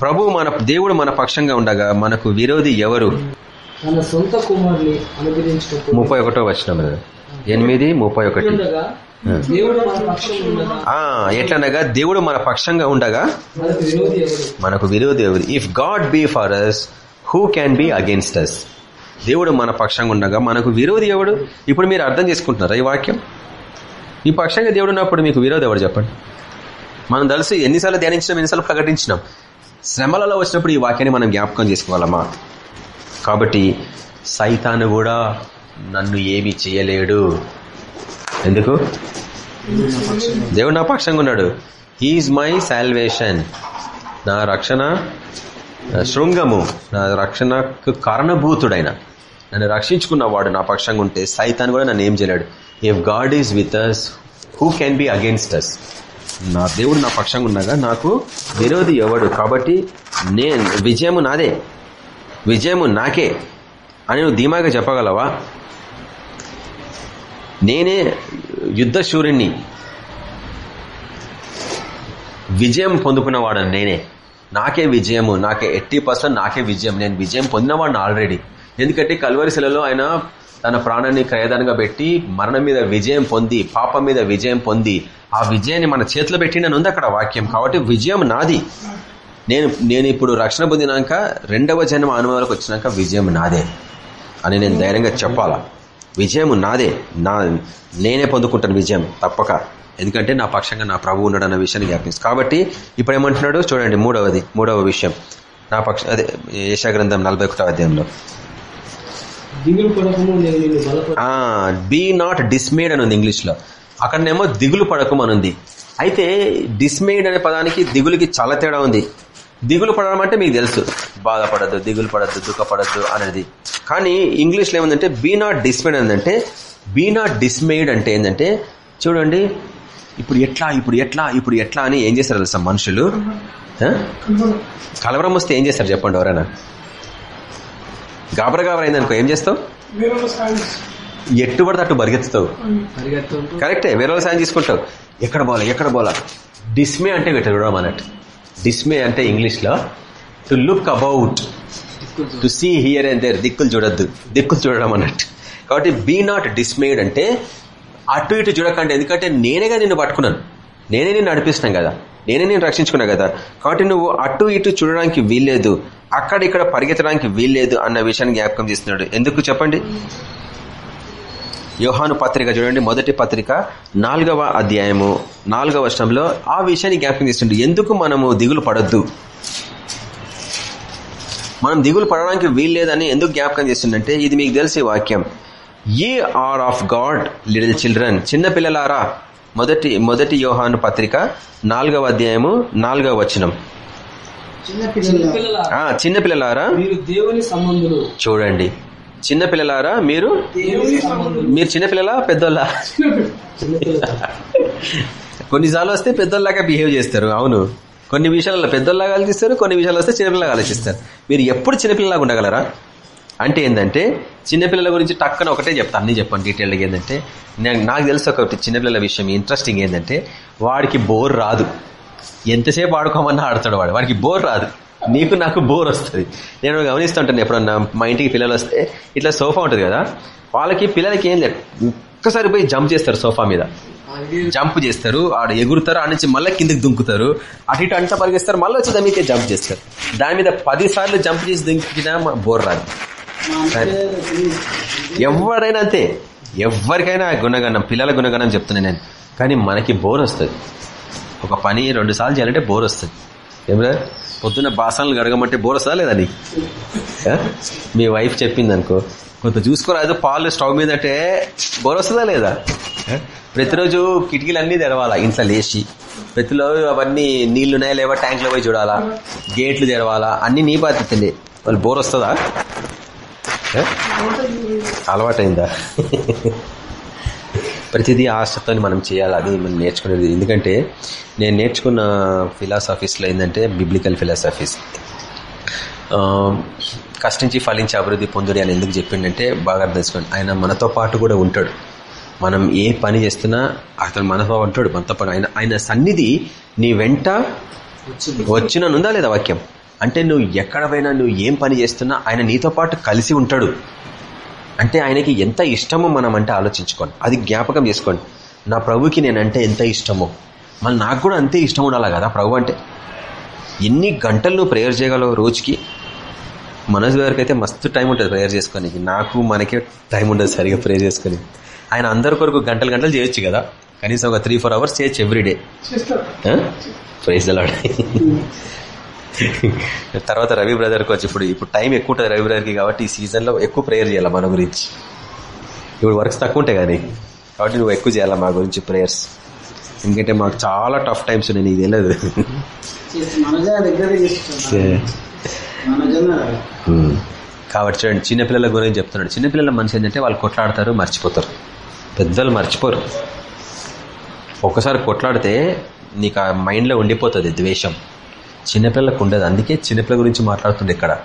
Speaker 1: ప్రభు మన దేవుడు మన పక్షంగా ఉండగా మనకు విరోధి ఎవరు?
Speaker 3: తన సొంత కుమారుని అనుగ్రహించినప్పుడు
Speaker 1: ముప్పై ఒకటో అది. ఎనిమిది ముప్పై ఒకటి. ఎట్లనగా? దేవుడు మన పక్షంగా ఉండగా
Speaker 3: మనకు విరోధి ఎవరు?
Speaker 1: If God be for us who can be against us దేవుడు మన పక్షంగా ఉండగా మనకు విరోధి ఎవడు? ఇప్పుడు మీరు అర్థం చేసుకుంటున్నారా ఈ వాక్యం? మీ పక్షంగా దేవుడు ఉన్నప్పుడు మీకు విరోధి ఎవడు చెప్పండి? మనం తెలుసు ఎన్నిసార్లు ధ్యానించినాం ఎన్నిసార్లు ప్రకటించినాం. శ్రమలలో వచ్చినప్పుడు ఈ వాక్యాన్ని మనం జ్ఞాపకం చేసుకోవాలమ్మా. కాబట్టి సైతాను కూడా నన్ను ఏమీ చేయలేడు. ఎందుకు? దేవుడు నా పక్షంగా ఉన్నాడు. హీఈస్ మై సాల్వేషన్ నా రక్షణ శృంగము నా రక్షణకు కారణభూతుడైన. నన్ను రక్షించుకున్నవాడు నా పక్షంగా ఉంటే సైతాన్ కూడా నన్ను ఏం చేయలేడు. If God is with us who can be against us నా దేవుడు నా పక్షంగా ఉండగా నాకు విరోధి ఎవడు? కాబట్టి నేను విజయము నాదే. విజయము నాకే అని నువ్వు ధీమాగా చెప్పగలవా? నేనే యుద్ధ శూరుణ్ణి విజయం పొందుకున్నవాడని నేనే. నాకే విజయము నాకే ఎట్టి పర్సెంట్ నాకే విజయం. నేను విజయం పొందినవాడిని ఆల్రెడీ ఎందుకంటే కల్వరిశిలలో ఆయన తన ప్రాణాన్ని క్రయదానంగా పెట్టి మరణం మీద విజయం పొంది పాపం మీద విజయం పొంది ఆ విజయాన్ని మన చేతిలో పెట్టిన ఉంది అక్కడ వాక్యం. కాబట్టి విజయం నాది. నేను నేను ఇప్పుడు రక్షణ పొందినాక రెండవ జన్మ అనుభవాలకు వచ్చినాక విజయం నాదే అని నేను ధైర్యంగా చెప్పాలా? విజయం నాదే. నా నేనే పొందుకుంటాను విజయం తప్పక. ఎందుకంటే నా పక్షంగా నా ప్రభు ఉన్నాడు అన్న విషయాన్ని జ్ఞాపిస్తుంది. కాబట్టి ఇప్పుడు ఏమంటున్నాడు? చూడండి మూడవది మూడవ విషయం. నా పక్ష అదే యశాగ్రంథం నలభై ఒకటో అధ్యాయంలో
Speaker 3: దిగులు పడకము నేను నిన్ను బలపడు
Speaker 1: బీ నాట్ డిస్మేడ్ అని ఉంది ఇంగ్లీష్లో అక్కడనేమో దిగులు పడకం అని ఉంది. అయితే డిస్మేడ్ అనే పదానికి దిగులుకి చాలా తేడా ఉంది. దిగులు పడడం అంటే మీకు తెలుసు. బాధపడద్దు దిగులు పడద్దు దుఃఖపడద్దు అనేది. కానీ ఇంగ్లీష్లో ఏముందంటే బీ నాట్ డిస్మేడ్ ఏంటంటే బీ నాట్ డిస్మేడ్ అంటే ఏంటంటే చూడండి ఇప్పుడు ఎట్లా ఇప్పుడు ఎట్లా ఇప్పుడు ఎట్లా అని ఏం చేస్తారు తెలుసా మనుషులు? కలవరం వస్తే ఏం చేస్తారు చెప్పండి ఎవరైనా? గాబర గాబర అయిందనుకో ఏం చేస్తావు ఎట్టు పడితే అట్టు పరిగెత్తుతావు కరెక్టే వేరే వాళ్ళ సాయం తీసుకుంటావు. ఎక్కడ పోలా ఎక్కడ పోలా డిస్మే అంటే ఇట్లా చూడడం అన్నట్టు. డిస్మే అంటే ఇంగ్లీష్లో to look
Speaker 3: about
Speaker 1: to see here and there దిక్కులు చూడొద్దు. దిక్కులు చూడడం అన్నట్టు. కాబట్టి బీ నాట్ డిస్మేడ్ అంటే అటు ఇటు చూడకండి. ఎందుకంటే నేనేగా నిన్ను పట్టుకున్నాను. నేనే నిన్ను నడిపిస్తున్నాను కదా. నేనే నేను రక్షించుకున్నా కదా. కాబట్టి నువ్వు అటు ఇటు చూడడానికి వీల్లేదు. అక్కడ ఇక్కడ పరిగెత్తడానికి వీల్లేదు అన్న విషయాన్ని జ్ఞాపకం చేస్తున్నాడు. ఎందుకు చెప్పండి? యోహాను పత్రిక చూడండి మొదటి పత్రిక నాలుగవ అధ్యాయము నాలుగవ వర్షంలో ఆ విషయాన్ని జ్ఞాపకం చేస్తుండే. ఎందుకు మనము దిగులు పడద్దు? మనం దిగులు పడడానికి వీల్లేదని ఎందుకు జ్ఞాపకం చేస్తుందంటే ఇది మీకు తెలిసే వాక్యం. Ye are of God little children చిన్న పిల్లలారా మొదటి మొదటి యోహాను పత్రిక నాలుగవ అధ్యాయము నాలుగవ వచనం.
Speaker 3: చిన్నపిల్లల
Speaker 1: ఆ చిన్న పిల్లలారా
Speaker 3: మీరు దేవుని సంబంధులు.
Speaker 1: చూడండి. చిన్న పిల్లలారా మీరు?
Speaker 3: దేవుని సంబంధులు.
Speaker 1: మీరు చిన్న పిల్లలా పెద్దోళ్ళ?
Speaker 3: చిన్నపిల్లల.
Speaker 1: కొన్నిసార్లు వస్తే పెద్దోళ్ళలాగా బిహేవ్ చేస్తారు అవును. కొన్ని విషయాలలో పెద్దోళ్ళలాగా ఆలోచిస్తారు కొన్ని విషయాలు వస్తే చిన్నపిల్లలాగా ఆలోచిస్తారు. మీరు ఎప్పుడు చిన్నపిల్లలాగా ఉండగలరా? అంటే ఏంటంటే చిన్నపిల్లల గురించి టక్కన ఒకటే చెప్తా అన్ని చెప్పండి డీటెయిల్గా ఏంటంటే నాకు నాకు తెలుసు ఒకటి చిన్నపిల్లల విషయం ఇంట్రెస్టింగ్ ఏంటంటే వాడికి బోర్ రాదు. ఎంతసేపు ఆడుకోమన్నా ఆడతాడు వాడు. వాడికి బోర్ రాదు. నీకు నాకు బోర్ వస్తుంది. నేను గమనిస్తుంటాను ఎప్పుడన్నా మా ఇంటికి పిల్లలు వస్తే ఇట్లా సోఫా ఉంటుంది కదా వాళ్ళకి పిల్లలకి ఏం లేదు. ఒక్కసారి పోయి జంప్ చేస్తారు సోఫా మీద. జంప్ చేస్తారు ఆడ ఎగురుతారు ఆడ నుంచి మళ్ళీ కిందకి దుంకుతారు. అటు ఇటు అంతా పరిగెస్తారు మళ్ళీ వచ్చి దాని జంప్ చేస్తారు. దాని మీద పది సార్లు జంప్ చేసి దుంకినా మా బోర్ రాదు. ఎవరైనా అంతే. ఎవరికైనా గుణగణం పిల్లల గుణగణం చెప్తున్నాను నేను. కానీ మనకి బోర్ వస్తుంది. ఒక పని రెండు సార్లు చేయాలంటే బోర్ వస్తుంది. ఏమిరా పొద్దున్న బాసనలు గడగమంటే బోర్ వస్తుందా లేదా నీకు? మీ వైఫ్ చెప్పింది అనుకో. కొంత చూసుకోరాదు పాలు స్టవ్ మీద అంటే బోర్ వస్తుందా లేదా? ప్రతిరోజు కిటికీలు అన్నీ తెరవాలా ఇంట్లో లేచి. ప్రతిరోజు అవన్నీ నీళ్ళున్నాయా లేవా ట్యాంక్లో పోయి చూడాలా. గేట్లు తెరవాలా అన్ని నీ బాధ్యతలే వాళ్ళు బోర్ వస్తుందా? అలవాటైందా? ప్రతిదీ ఆశతో మనం చేయాలి అది మనం నేర్చుకునేది. ఎందుకంటే నేను నేర్చుకున్న ఫిలాసఫీస్లో ఏంటంటే బిబ్లికల్ ఫిలాసఫీస్ కష్టించి ఫలించి అభివృద్ధి పొందుడి అని ఎందుకు చెప్పిండంటే బాగా అర్థం చేసుకోండి. ఆయన మనతో పాటు కూడా ఉంటాడు. మనం ఏ పని చేస్తున్నా అతను మనతో ఉంటాడు మనతో పాటు. ఆయన ఆయన సన్నిధి నీ వెంట వచ్చిన నుందా లేదా వాక్యం? అంటే నువ్వు ఎక్కడ పోయినా నువ్వు ఏం పని చేస్తున్నా ఆయన నీతో పాటు కలిసి ఉంటాడు. అంటే ఆయనకి ఎంత ఇష్టమో మనం అంటే ఆలోచించుకోండి. అది జ్ఞాపకం చేసుకోండి. నా ప్రభుకి నేనంటే ఎంత ఇష్టమో. మళ్ళీ నాకు కూడా అంతే ఇష్టం ఉండాలి కదా ప్రభు అంటే? ఎన్ని గంటలు నువ్వు ప్రేయర్ చేయగలవు రోజుకి? మనోజ్ గారికి అయితే మస్తు టైం ఉంటుంది ప్రేయర్ చేసుకోనికి. నాకు మనకే టైం ఉండదు సరిగా ప్రేయర్ చేసుకొని ఆయన అందరి కొరకు గంటలు గంటలు చేయొచ్చు కదా. కనీసం ఒక త్రీ ఫోర్ అవర్స్ చేయొచ్చు ఎవ్రీడే ప్రైజ్ అలాడ్ తర్వాత రవి బ్రదర్కి వచ్చి ఇప్పుడు ఇప్పుడు టైం ఎక్కువ ఉంటుంది రవి బ్రదర్కి కాబట్టి ఈ సీజన్లో ఎక్కువ ప్రేయర్ చేయాలి మన గురించి? ఇప్పుడు వర్క్స్ తక్కువ ఉంటాయి కానీ. కాబట్టి నువ్వు ఎక్కువ చేయాలి మా గురించి ప్రేయర్స్ ఎందుకంటే మాకు చాలా టఫ్ టైమ్స్ ఉన్నాయి నీకు తెలియదు. కాబట్టి చూడండి చిన్నపిల్లల గురించి చెప్తున్నాడు. చిన్నపిల్లల మనిషి ఏంటంటే వాళ్ళు కొట్లాడతారు మర్చిపోతారు. పెద్దలు మర్చిపోరు. ఒక్కసారి కొట్లాడితే నీకు ఆ మైండ్లో ఉండిపోతుంది ద్వేషం. చిన్నపిల్లలకు ఉండదు. అందుకే చిన్నపిల్లల గురించి మాట్లాడుతుండే ఇక్కడ.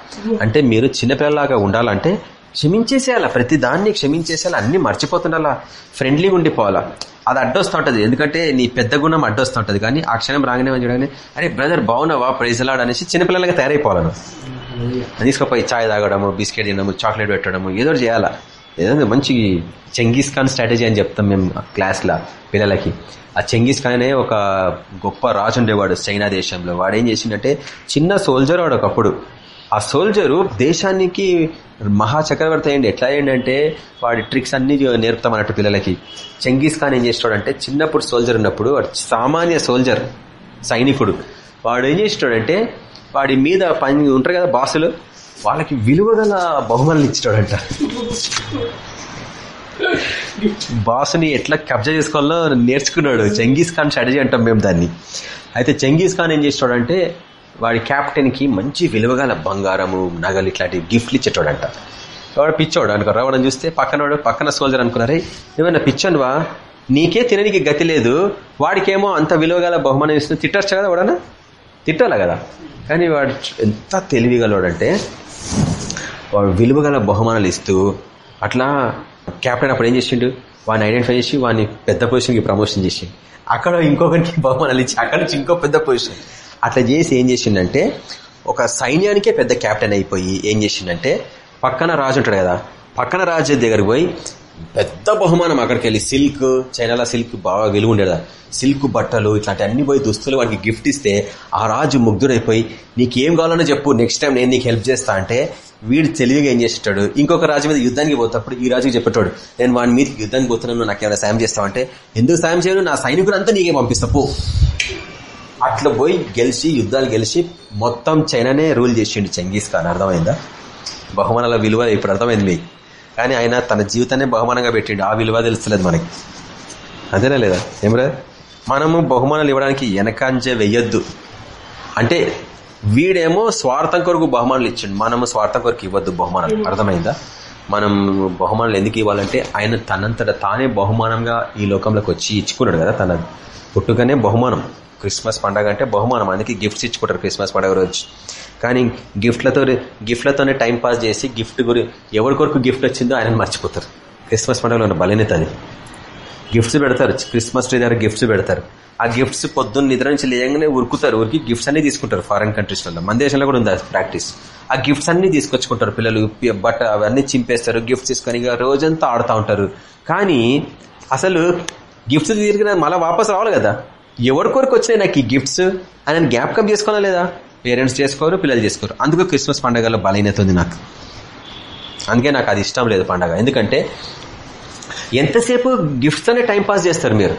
Speaker 1: అంటే మీరు చిన్నపిల్లలాగా ఉండాలంటే క్షమించేసేయాలా? ప్రతి దాన్ని క్షమించేసేయాలా? అన్ని మర్చిపోతుండాలా? ఫ్రెండ్లీగా ఉండిపోవాలా? అది అడ్డొస్తూ ఉంటుంది. ఎందుకంటే నీ పెద్ద గుణం అడ్డొస్తూ ఉంటుంది. కానీ ఆ క్షణం రాగానే చూడగానే అరే బ్రదర్ బాగున్నావా? ప్రైజ్లాడ్ అనేసి చిన్నపిల్లలకి తయారైపోవాలను తీసుకుపోయి చాయ్ తాగడము బిస్కెట్ తినడము చాక్లెట్ పెట్టడము ఏదో చేయాలా? ఏదైనా మంచి చెంగీస్ ఖాన్ స్ట్రాటజీ అని చెప్తాం మేము క్లాస్లో పిల్లలకి. ఆ చెంగీస్ ఖాన్ అనే ఒక గొప్ప రాజు ఉండేవాడు చైనా దేశంలో. వాడు ఏం చేసిండంటే చిన్న సోల్జర్ వాడు ఒకప్పుడు. ఆ సోల్జరు దేశానికి మహా చక్రవర్తి అయ్యండి. ఎట్లా అయ్యండి వాడి ట్రిక్స్ అన్ని నేర్పుతాం అన్నట్టు పిల్లలకి. చెంగీస్ ఖాన్ ఏం చేస్తాడంటే చిన్నప్పుడు సోల్జర్ ఉన్నప్పుడు వాడు సామాన్య సోల్జర్ సైనికుడు. వాడు ఏం చేస్తాడంటే వాడి మీద పని ఉంటారు కదా బాసులు? వాళ్ళకి విలువగల బహుమతులు ఇచ్చాడంట బాసుని ఎట్లా కబ్జా చేసుకోవాలో నేర్చుకున్నాడు. చెంగీస్ ఖాన్ స్ట్రాటజీ అంటాం మేము దాన్ని. అయితే చెంగీస్ ఖాన్ ఏం చేస్తాడంటే వాడి క్యాప్టెన్కి మంచి విలువగల బంగారము నగలు ఇట్లాంటి గిఫ్ట్లు ఇచ్చేటోడంట. వాడు పిచ్చోడు అనుకో రావడం చూస్తే పక్కనోడు పక్కన సోల్జర్ అనుకున్నారే ఏమన్నా పిచ్చోనువా? నీకే తిననికి గతి లేదు. వాడికేమో అంత విలువగల బహుమానం ఇస్తుంది తిట్టచ్చు కదా వాడనా తిట్టాలి కదా? కానీ వాడు ఎంత తెలివిగలవాడంటే వాడు విలువగల బహుమానాలు ఇస్తూ అట్లా కెప్టెన్ అప్పుడు ఏం చేసిండు? వాడిని ఐడెంటిఫై చేసి వాడిని పెద్ద పొజిషన్కి ప్రమోషన్ చేసి అక్కడ ఇంకొకరికి బహుమానాలు ఇచ్చి అక్కడ నుంచి ఇంకో పెద్ద పొజిషన్ అట్లా చేసి ఏం చేసిండంటే ఒక సైన్యానికే పెద్ద కెప్టెన్ అయిపోయి ఏం చేసిండంటే పక్కన రాజు ఉంటాడు కదా పక్కన రాజు దగ్గరికి పోయి పెద్ద బహుమానం అక్కడికి వెళ్ళి సిల్క్ చైనాలో సిల్క్ బాగా విలువ ఉండేదా సిల్క్ బట్టలు ఇట్లాంటి అన్ని పోయి దుస్తులు వాడికి గిఫ్ట్ ఇస్తే ఆ రాజు ముగ్ధుడైపోయి నీకేం కావాలనో చెప్పు నెక్స్ట్ టైం నేను నీకు హెల్ప్ చేస్తా అంటే వీడు తెలివిగా ఏం చేసేటాడు? ఇంకొక రాజు మీద యుద్ధానికి పోతప్పుడు ఈ రాజుకి చెప్పేటాడు నేను వాడి మీద యుద్ధానికి పోతున్నాను నాకు ఏమైనా సాయం చేస్తావంటే ఎందుకు సాయం చేయను? నా సైనికులంతా నీకే పంపిస్తాపు అట్లా పోయి గెలిచి యుద్ధాలు గెలిచి మొత్తం చైనానే రూల్ చేసిండు చెంగీస్ ఖాన్. అర్థమైందా? బహుమానాల విలువ ఇప్పుడు అర్థమైంది మీకు. కానీ ఆయన తన జీవితాన్ని బహుమానంగా పెట్టిండు. ఆ విలువ తెలుస్తలేదు మనకి. అంతేనా లేదా? ఏమరా మనము బహుమానాలు ఇవ్వడానికి వెనకంజ వెయ్యొద్దు అంటే వీడేమో స్వార్థం కొరకు బహుమానాలు ఇచ్చిండు. మనము స్వార్థం కొరకు ఇవ్వద్దు బహుమానాలు. అర్థమైందా? మనం బహుమానాలు ఎందుకు ఇవ్వాలంటే ఆయన తనంతట తానే బహుమానంగా ఈ లోకంలోకి వచ్చి ఇచ్చుకున్నాడు కదా తన పుట్టుకనే బహుమానం. క్రిస్మస్ పండగ అంటే బహుమానం. అందుకే గిఫ్ట్స్ ఇచ్చుకుంటారు క్రిస్మస్ పండగ రోజు. కానీ గిఫ్ట్లతో గిఫ్ట్లతోనే టైం పాస్ చేసి గిఫ్ట్ గురి ఎవరి కొరకు గిఫ్ట్ వచ్చిందో ఆయన మర్చిపోతారు. క్రిస్మస్ పండుగలో ఉన్న బలనేత అది గిఫ్ట్స్ పెడతారు. క్రిస్మస్ ట్రీ దగ్గర గిఫ్ట్స్ పెడతారు. ఆ గిఫ్ట్స్ పొద్దున్న నిద్ర నుంచి లేయంగానే ఉరుకుతారు. ఉరికి గిఫ్ట్స్ అన్ని తీసుకుంటారు ఫారెన్ కంట్రీస్లలో మన దేశంలో కూడా ఉంది ప్రాక్టీస్. ఆ గిఫ్ట్స్ అన్ని తీసుకొచ్చుకుంటారు పిల్లలు. బట్ బట్ట అవన్నీ చింపేస్తారు. గిఫ్ట్స్ తీసుకొని రోజంతా ఆడుతూ ఉంటారు. కానీ అసలు గిఫ్ట్స్ తిరిగిన మళ్ళీ వాపస్ రావాలి కదా. ఎవరి కొరకు వచ్చినాయి నాకు ఈ గిఫ్ట్స్? అని జ్ఞాపకం చేసుకోవాలా లేదా? పేరెంట్స్ చేసుకోరు పిల్లలు చేసుకోరు. అందుకు క్రిస్మస్ పండుగలో బలహీనత ఉంది నాకు. అందుకే నాకు అది ఇష్టం లేదు పండగ. ఎందుకంటే ఎంతసేపు గిఫ్ట్స్ అనే టైం పాస్ చేస్తారు మీరు.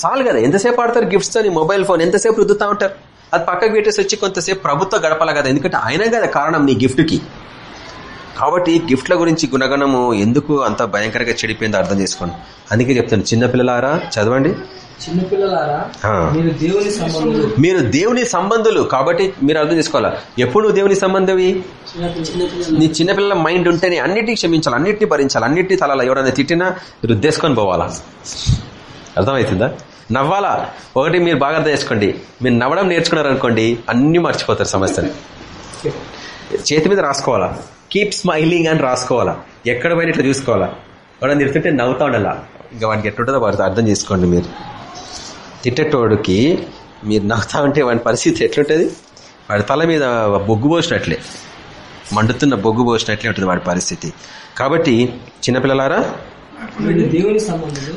Speaker 1: చాలు కదా ఎంతసేపు ఆడతారు గిఫ్ట్స్ అని మొబైల్ ఫోన్ ఎంతసేపు రుద్దుతా ఉంటారు? అది పక్కకు పెట్టేసి వచ్చి కొంతసేపు ప్రభుత్వం గడపాలి కదా. ఎందుకంటే ఆయన కదా కారణం నీ గిఫ్ట్కి కాబట్టి గిఫ్ట్ల గురించి గుణగణము ఎందుకు అంత భయంకరంగా చెడిపోయిందో అర్థం చేసుకోండి. అందుకే చెప్తాను చిన్నపిల్లలారా చదవండి.
Speaker 3: మీరు దేవుని సంబంధులు.
Speaker 1: మీరు దేవుని సంబంధులు కాబట్టి మీరు అర్థం చేసుకోవాలా? ఎప్పుడు నువ్వు దేవుని సంబంధవి? నీ చిన్నపిల్లల మైండ్ ఉంటేనే అన్నిటిని క్షమించాలి అన్నిటిని భరించాలి అన్నిటిని తలాలి. ఎవరైనా తిట్టినా రుద్దేసుకొని పోవాలా? అర్థమవుతుందా నవ్వాలా? ఒకటి మీరు బాగా అర్థం చేసుకోండి. మీరు నవ్వడం నేర్చుకున్నారు అనుకోండి అన్ని మర్చిపోతారు సమస్యలు. చేతి మీద రాసుకోవాలా? కీప్ స్మైలింగ్ అని రాసుకోవాలా? ఎక్కడ పోయినా ఇట్లా చూసుకోవాలా? వాడు తిడుతుంటే నవ్వుతా ఉండాలా? ఇంకా వాడికి ఎట్లుంటుందో వాడితో అర్థం చేసుకోండి మీరు. తిట్టేటోడికి మీరు నవ్వుతా ఉంటే వాడి పరిస్థితి ఎట్లుంటుంది? వాడి తల మీద బొగ్గు పోసినట్లే. మండుతున్న బొగ్గు పోసినట్లే ఉంటుంది వాడి పరిస్థితి. కాబట్టి చిన్నపిల్లలారా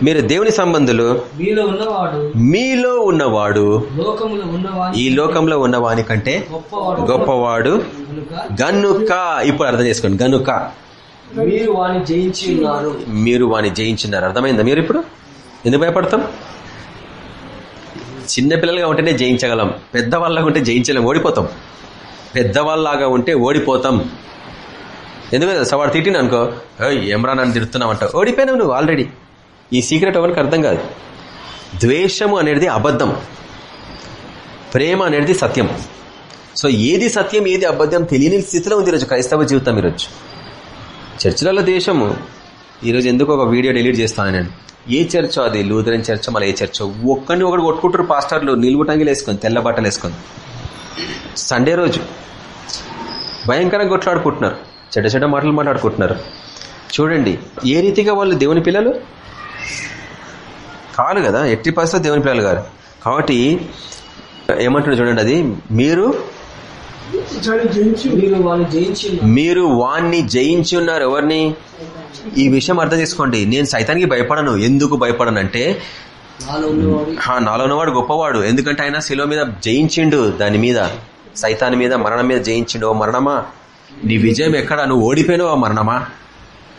Speaker 3: మీరు దేవుని సంబంధులు. మీలో ఉన్నవాడు
Speaker 1: ఈ లోకంలో ఉన్నవాని కంటే
Speaker 3: గొప్పవాడు.
Speaker 1: గనుక ఇప్పుడు అర్థం చేసుకోండి. గనుక.
Speaker 3: మీరు వాని జయించి ఉన్నారు.
Speaker 1: మీరు వాని జయించినారు. అర్థమైందా మీరు ఇప్పుడు? ఎందుకు భయపడతాం? చిన్నపిల్లలుగా ఉంటేనే జయించగలం. పెద్దవాళ్ళగా ఉంటే జయించలేం ఓడిపోతాం. పెద్దవాళ్ళలాగా ఉంటే ఓడిపోతాం. ఎందుకు సవాడు తిట్టిన అనుకో "ఏయ్, ఏమ్రా నన్ను తిడుతున్నావు ఓడిపోయినావు నువ్వు ఆల్రెడీ ఈ సీక్రెట్ ఎవరికి అర్థం కాదు. ద్వేషము అనేది అబద్ధం. ప్రేమ అనేది సత్యం. సో ఏది సత్యం ఏది అబద్ధం తెలియని స్థితిలో ఉంది ఈరోజు క్రైస్తవ జీవితం ఈరోజు. చర్చిలలో ద్వేషము ఈరోజు ఎందుకు ఒక వీడియో డిలీట్ చేస్తాను నేను? ఏ చర్చో అది? లూథరన్ చర్చ్ మళ్ళీ ఏ చర్చో? ఒక్కడిని ఒకటి కొట్టుకుంటారు పాస్టర్లు. నిలుగుటంగిలు వేసుకొని తెల్ల బట్టలు వేసుకొని. సండే రోజు భయంకరంగా కొట్లాడుకుంటున్నారు. చెడ్డ చెడ్డ మాటలు మాట్లాడుకుంటున్నారు. చూడండి ఏ రీతిగా వాళ్ళు దేవుని పిల్లలు? కాదు కదా ఎట్టి పరిస్థితి దేవుని పిల్లలు గారు కాబట్టి ఏమంటున్నారు చూడండి అది? మీరు
Speaker 3: మీరు
Speaker 1: వాణ్ణి జయించి ఉన్నారు ఎవరిని? ఈ విషయం అర్థం చేసుకోండి. నేను సైతానికి భయపడను. ఎందుకు భయపడనంటే
Speaker 3: నాలో ఉన్నవాడు
Speaker 1: ఆ, నాలో ఉన్నవాడు గొప్పవాడు. ఎందుకంటే ఆయన శిలో మీద జయించిండు. దాని మీద సైతాన్ మీద మరణం మీద జయించిండు. ఓ మరణమా? నీ విజయం ఎక్కడ? నువ్వు ఓడిపోయినావు ఆ మరణమా?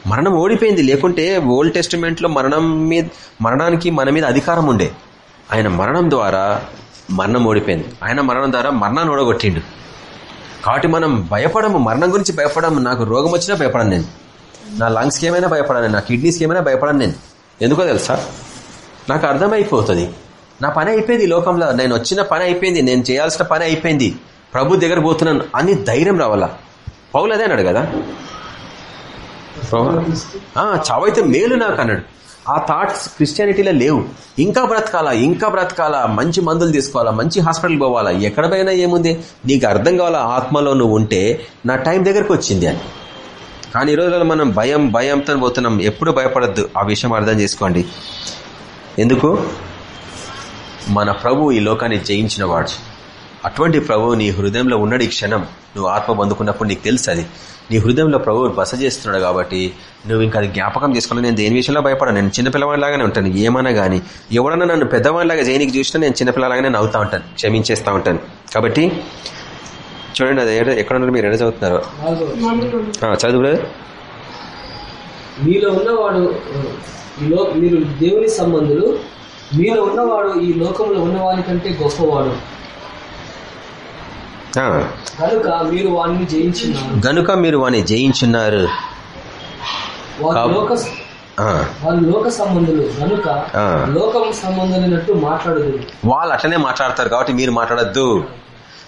Speaker 1: మరణం ఓడిపోయింది. లేకుంటే ఓల్డ్ టెస్టిమెంట్లో మరణం మీద మరణానికి మన మీద అధికారం ఉండే. ఆయన మరణం ద్వారా మరణం ఓడిపోయింది. ఆయన మరణం ద్వారా మరణాన్ని ఓడగొట్టిండు. కాబట్టి మనం భయపడము. మరణం గురించి భయపడము. నాకు రోగం వచ్చినా భయపడను నేను. నా లంగ్స్కి ఏమైనా భయపడాను నా కిడ్నీస్కి ఏమైనా భయపడను నేను. ఎందుకో తెలుసా? నాకు అర్థమైపోతుంది. నా పని అయిపోయింది లోకంలో. నేను వచ్చిన పని అయిపోయింది. నేను చేయాల్సిన పని అయిపోయింది. ప్రభు దగ్గర పోతున్నాను. అని ధైర్యం రావాలా? పౌలు అదే అన్నాడు కదా? ఆ, చావైతే మేలు నాకు అన్నాడు. ఆ థాట్స్ క్రిస్టియానిటీలో లేవు. ఇంకా బ్రతకాలా? ఇంకా బ్రతకాలా? మంచి మందులు తీసుకోవాలా? మంచి హాస్పిటల్ పోవాలా? ఎక్కడ పోయినా ఏముంది? నీకు అర్థం కావాలా? ఆత్మలో నువ్వు ఉంటే నా టైం దగ్గరకు వచ్చింది అని. కానీ ఈ రోజుల్లో మనం భయం భయంతో పోతున్నాం. ఎప్పుడు భయపడద్దు. ఆ విషయం అర్థం చేసుకోండి. ఎందుకు? మన ప్రభు ఈ లోకాన్ని జయించిన వాడు అటువంటి ప్రభు నీ హృదయంలో ఉన్నాడు ఈ క్షణం. నువ్వు ఆత్మ పొందుకున్నప్పుడు నీకు తెలుసు అది. నీ హృదయంలో ప్రభు బస చేస్తున్నాడు కాబట్టి నువ్వు ఇంకా అది జ్ఞాపకం చేసుకోవాలి. నేను దేని విషయంలో భయపడను? నేను చిన్నపిల్లవాడిలాగానే ఉంటాను. ఏమన్నా కానీ ఎవడన్నా నన్ను పెద్దవాడిలాగా జైనికి చూసినా నేను చిన్నపిల్లలాగానే నవ్వుతా ఉంటాను. క్షమించేస్తూ ఉంటాను. కాబట్టి చూడండి అది ఎక్కడ- ఉన్నారు మీరు? ఎక్కడ చదువుతున్నారు? చదువు.
Speaker 3: మీలో ఉన్నవాడు మీరు దేవుని సంబంధులు మీలో ఉన్నవాడు ఈ లోకంలో ఉన్నవాని కంటే గొప్పవాడు. కనుక మీరు వాడిని జయించున్నారు.
Speaker 1: గనుక మీరు వాని జయించున్నారు. కాబ-
Speaker 3: లోక సంబంధులు. కనుక. లోకం సంబంధులైనట్టు మాట్లాడదు.
Speaker 1: వాళ్ళు అట్లనే మాట్లాడతారు కాబట్టి మీరు మాట్లాడద్దు.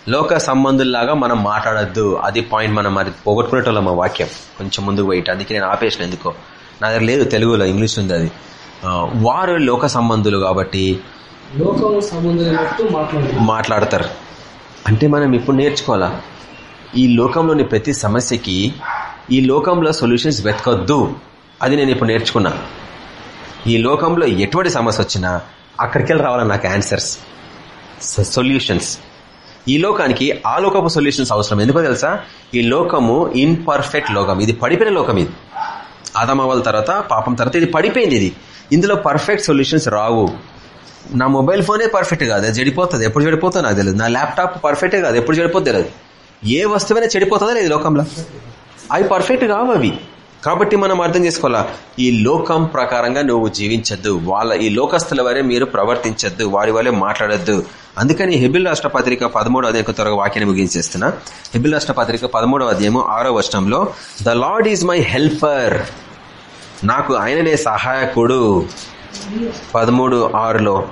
Speaker 1: లోక సంబంధుల్లాగా మనం మాట్లాడద్దు. అది పాయింట్ మనం అది పోగొట్టుకునేటోళ్ళం మా వాక్యం. కొంచెం ముందుకు పోయిట అందుకే నేను ఆపేసిన ఎందుకో. నా దగ్గర లేదు తెలుగులో ఇంగ్లీష్ ఉంది అది. వారు లోక సంబంధులు కాబట్టి మాట్లాడతారు. అంటే మనం ఇప్పుడు నేర్చుకోవాలా? ఈ లోకంలోని ప్రతి సమస్యకి ఈ లోకంలో సొల్యూషన్స్ వెతకొద్దు. అది నేను ఇప్పుడు నేర్చుకున్నా. ఈ లోకంలో ఎటువంటి సమస్య వచ్చినా అక్కడికి వెళ్ళి రావాలి నాకు ఆన్సర్స్. సొల్యూషన్స్. ఈ లోకానికి ఆ లోకపు సొల్యూషన్స్ అవసరం. ఎందుకో తెలుసా? ఈ లోకము ఇన్పర్ఫెక్ట్ లోకం. ఇది పడిపోయిన లోకం ఇది. ఆదమవల తర్వాత పాపం తర్వాత ఇది పడిపోయింది ఇది. ఇందులో పర్ఫెక్ట్ సొల్యూషన్స్ రావు. నా మొబైల్ ఫోనే పర్ఫెక్ట్ కాదు. అది చెడిపోతుంది. ఎప్పుడు చెడిపోతుందో నాకు తెలియదు నా ల్యాప్టాప్ పర్ఫెక్టే కాదు. ఎప్పుడు చెడిపోతుంది తెలియదు ఏ వస్తువైనా చెడిపోతుందా లేదు లోకంలో? అవి పర్ఫెక్ట్ కావు అవి. కాబట్టి మనం అర్థం చేసుకోవాలా? ఈ లోకం ప్రకారంగా నువ్వు జీవించద్దు. వాళ్ళ ఈ లోకస్తుల వరే మీరు ప్రవర్తించద్దు. వారి వల్లే మాట్లాడద్దు. అందుకని హెబిల్ రాష్ట్ర పత్రిక పదమూడో అధ్యాయం త్వరగా వాక్యాన్ని ముగించేస్తున్నా. హెబిల్ రాష్ట్ర పత్రిక పదమూడవ అధ్యాయము ఆరో వర్షంలో the Lord is my helper నాకు ఆయననే సహాయకుడు. పదమూడు ఆరులో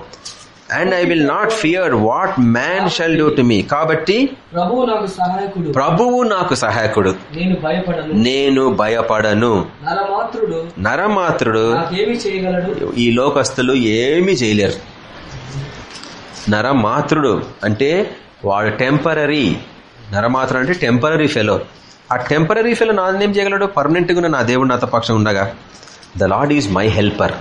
Speaker 1: and I will not fear what man shall do to me కాబట్టి
Speaker 3: ప్రభువు నాకు సహాయకుడు. నేను భయపడను. నరమాత్రుడు
Speaker 1: ఈ లోకస్తులు ఏమీ చేయలేరు. నరమాత్రుడు అంటే వాడు టెంపరీ. నరమాత్రుడు అంటే టెంపరీ ఫెలో. ఆ టెంపరీ ఫెలో నాదేం చేయగలడు? పర్మనెంట్గా నా దేవుడు నాతో పక్షం ఉండగా the Lord is my helper.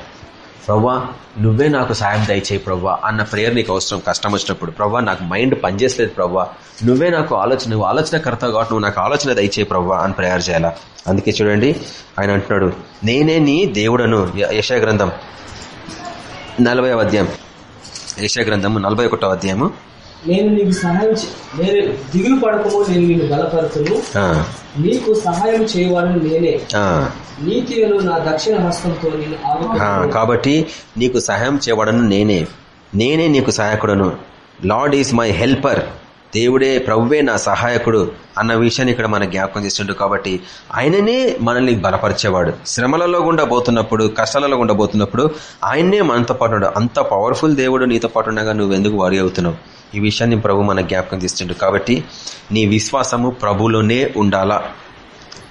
Speaker 1: ప్రవ్వా నువ్వే నాకు సాయం దయచేయి ప్రవ్వా అన్న ప్రేయర్ నీకు అవసరం. కష్టం వచ్చినప్పుడు ప్రవ్వా నాకు మైండ్ పనిచేసలేదు ప్రవ్వా. నువ్వే నాకు ఆలోచన నువ్వు ఆలోచన కర్త కాబట్టి నువ్వు నాకు ఆలోచన దయచేయి ప్రవ్వా అని ప్రేయర్ చేయాలా. అందుకే చూడండి ఆయన అంటున్నాడు నేనే నీ దేవుడను యశాగ్రంథం నలభై అధ్యాయం. గ్రంథము నలభై ఒకటో అధ్యాయము.
Speaker 3: నేను నీకు సహాయం నేను దిగులు పడకము నేను నిన్ను బలపరచును నీకు సహాయం చేయవాడని నేనే.
Speaker 1: ఆ,
Speaker 3: నీతిను నా దక్షిణ హస్తంతో నేను
Speaker 1: కాబట్టి నీకు సహాయం చేయబడను నేనే. నేనే నీకు సహాయకుడను. Lord is my helper. దేవుడే ప్రవ్వే నా సహాయకుడు అన్న విషయాన్ని ఇక్కడ మన జ్ఞాపకం చేస్తుండ్రు కాబట్టి ఆయననే మనల్ని బలపరిచేవాడు. శ్రమలలో గుండా పోతున్నప్పుడు కష్టాలలో గుండా పోతున్నప్పుడు ఆయన్నే మనతో పాటు అంత పవర్ఫుల్ దేవుడు నీతో పాటు ఉండగా నువ్వెందుకు వారి అవుతున్నావు? ఈ విషయాన్ని ప్రభు మన జ్ఞాపకం చేస్తుండ్రు కాబట్టి నీ విశ్వాసము ప్రభులోనే ఉండాలా?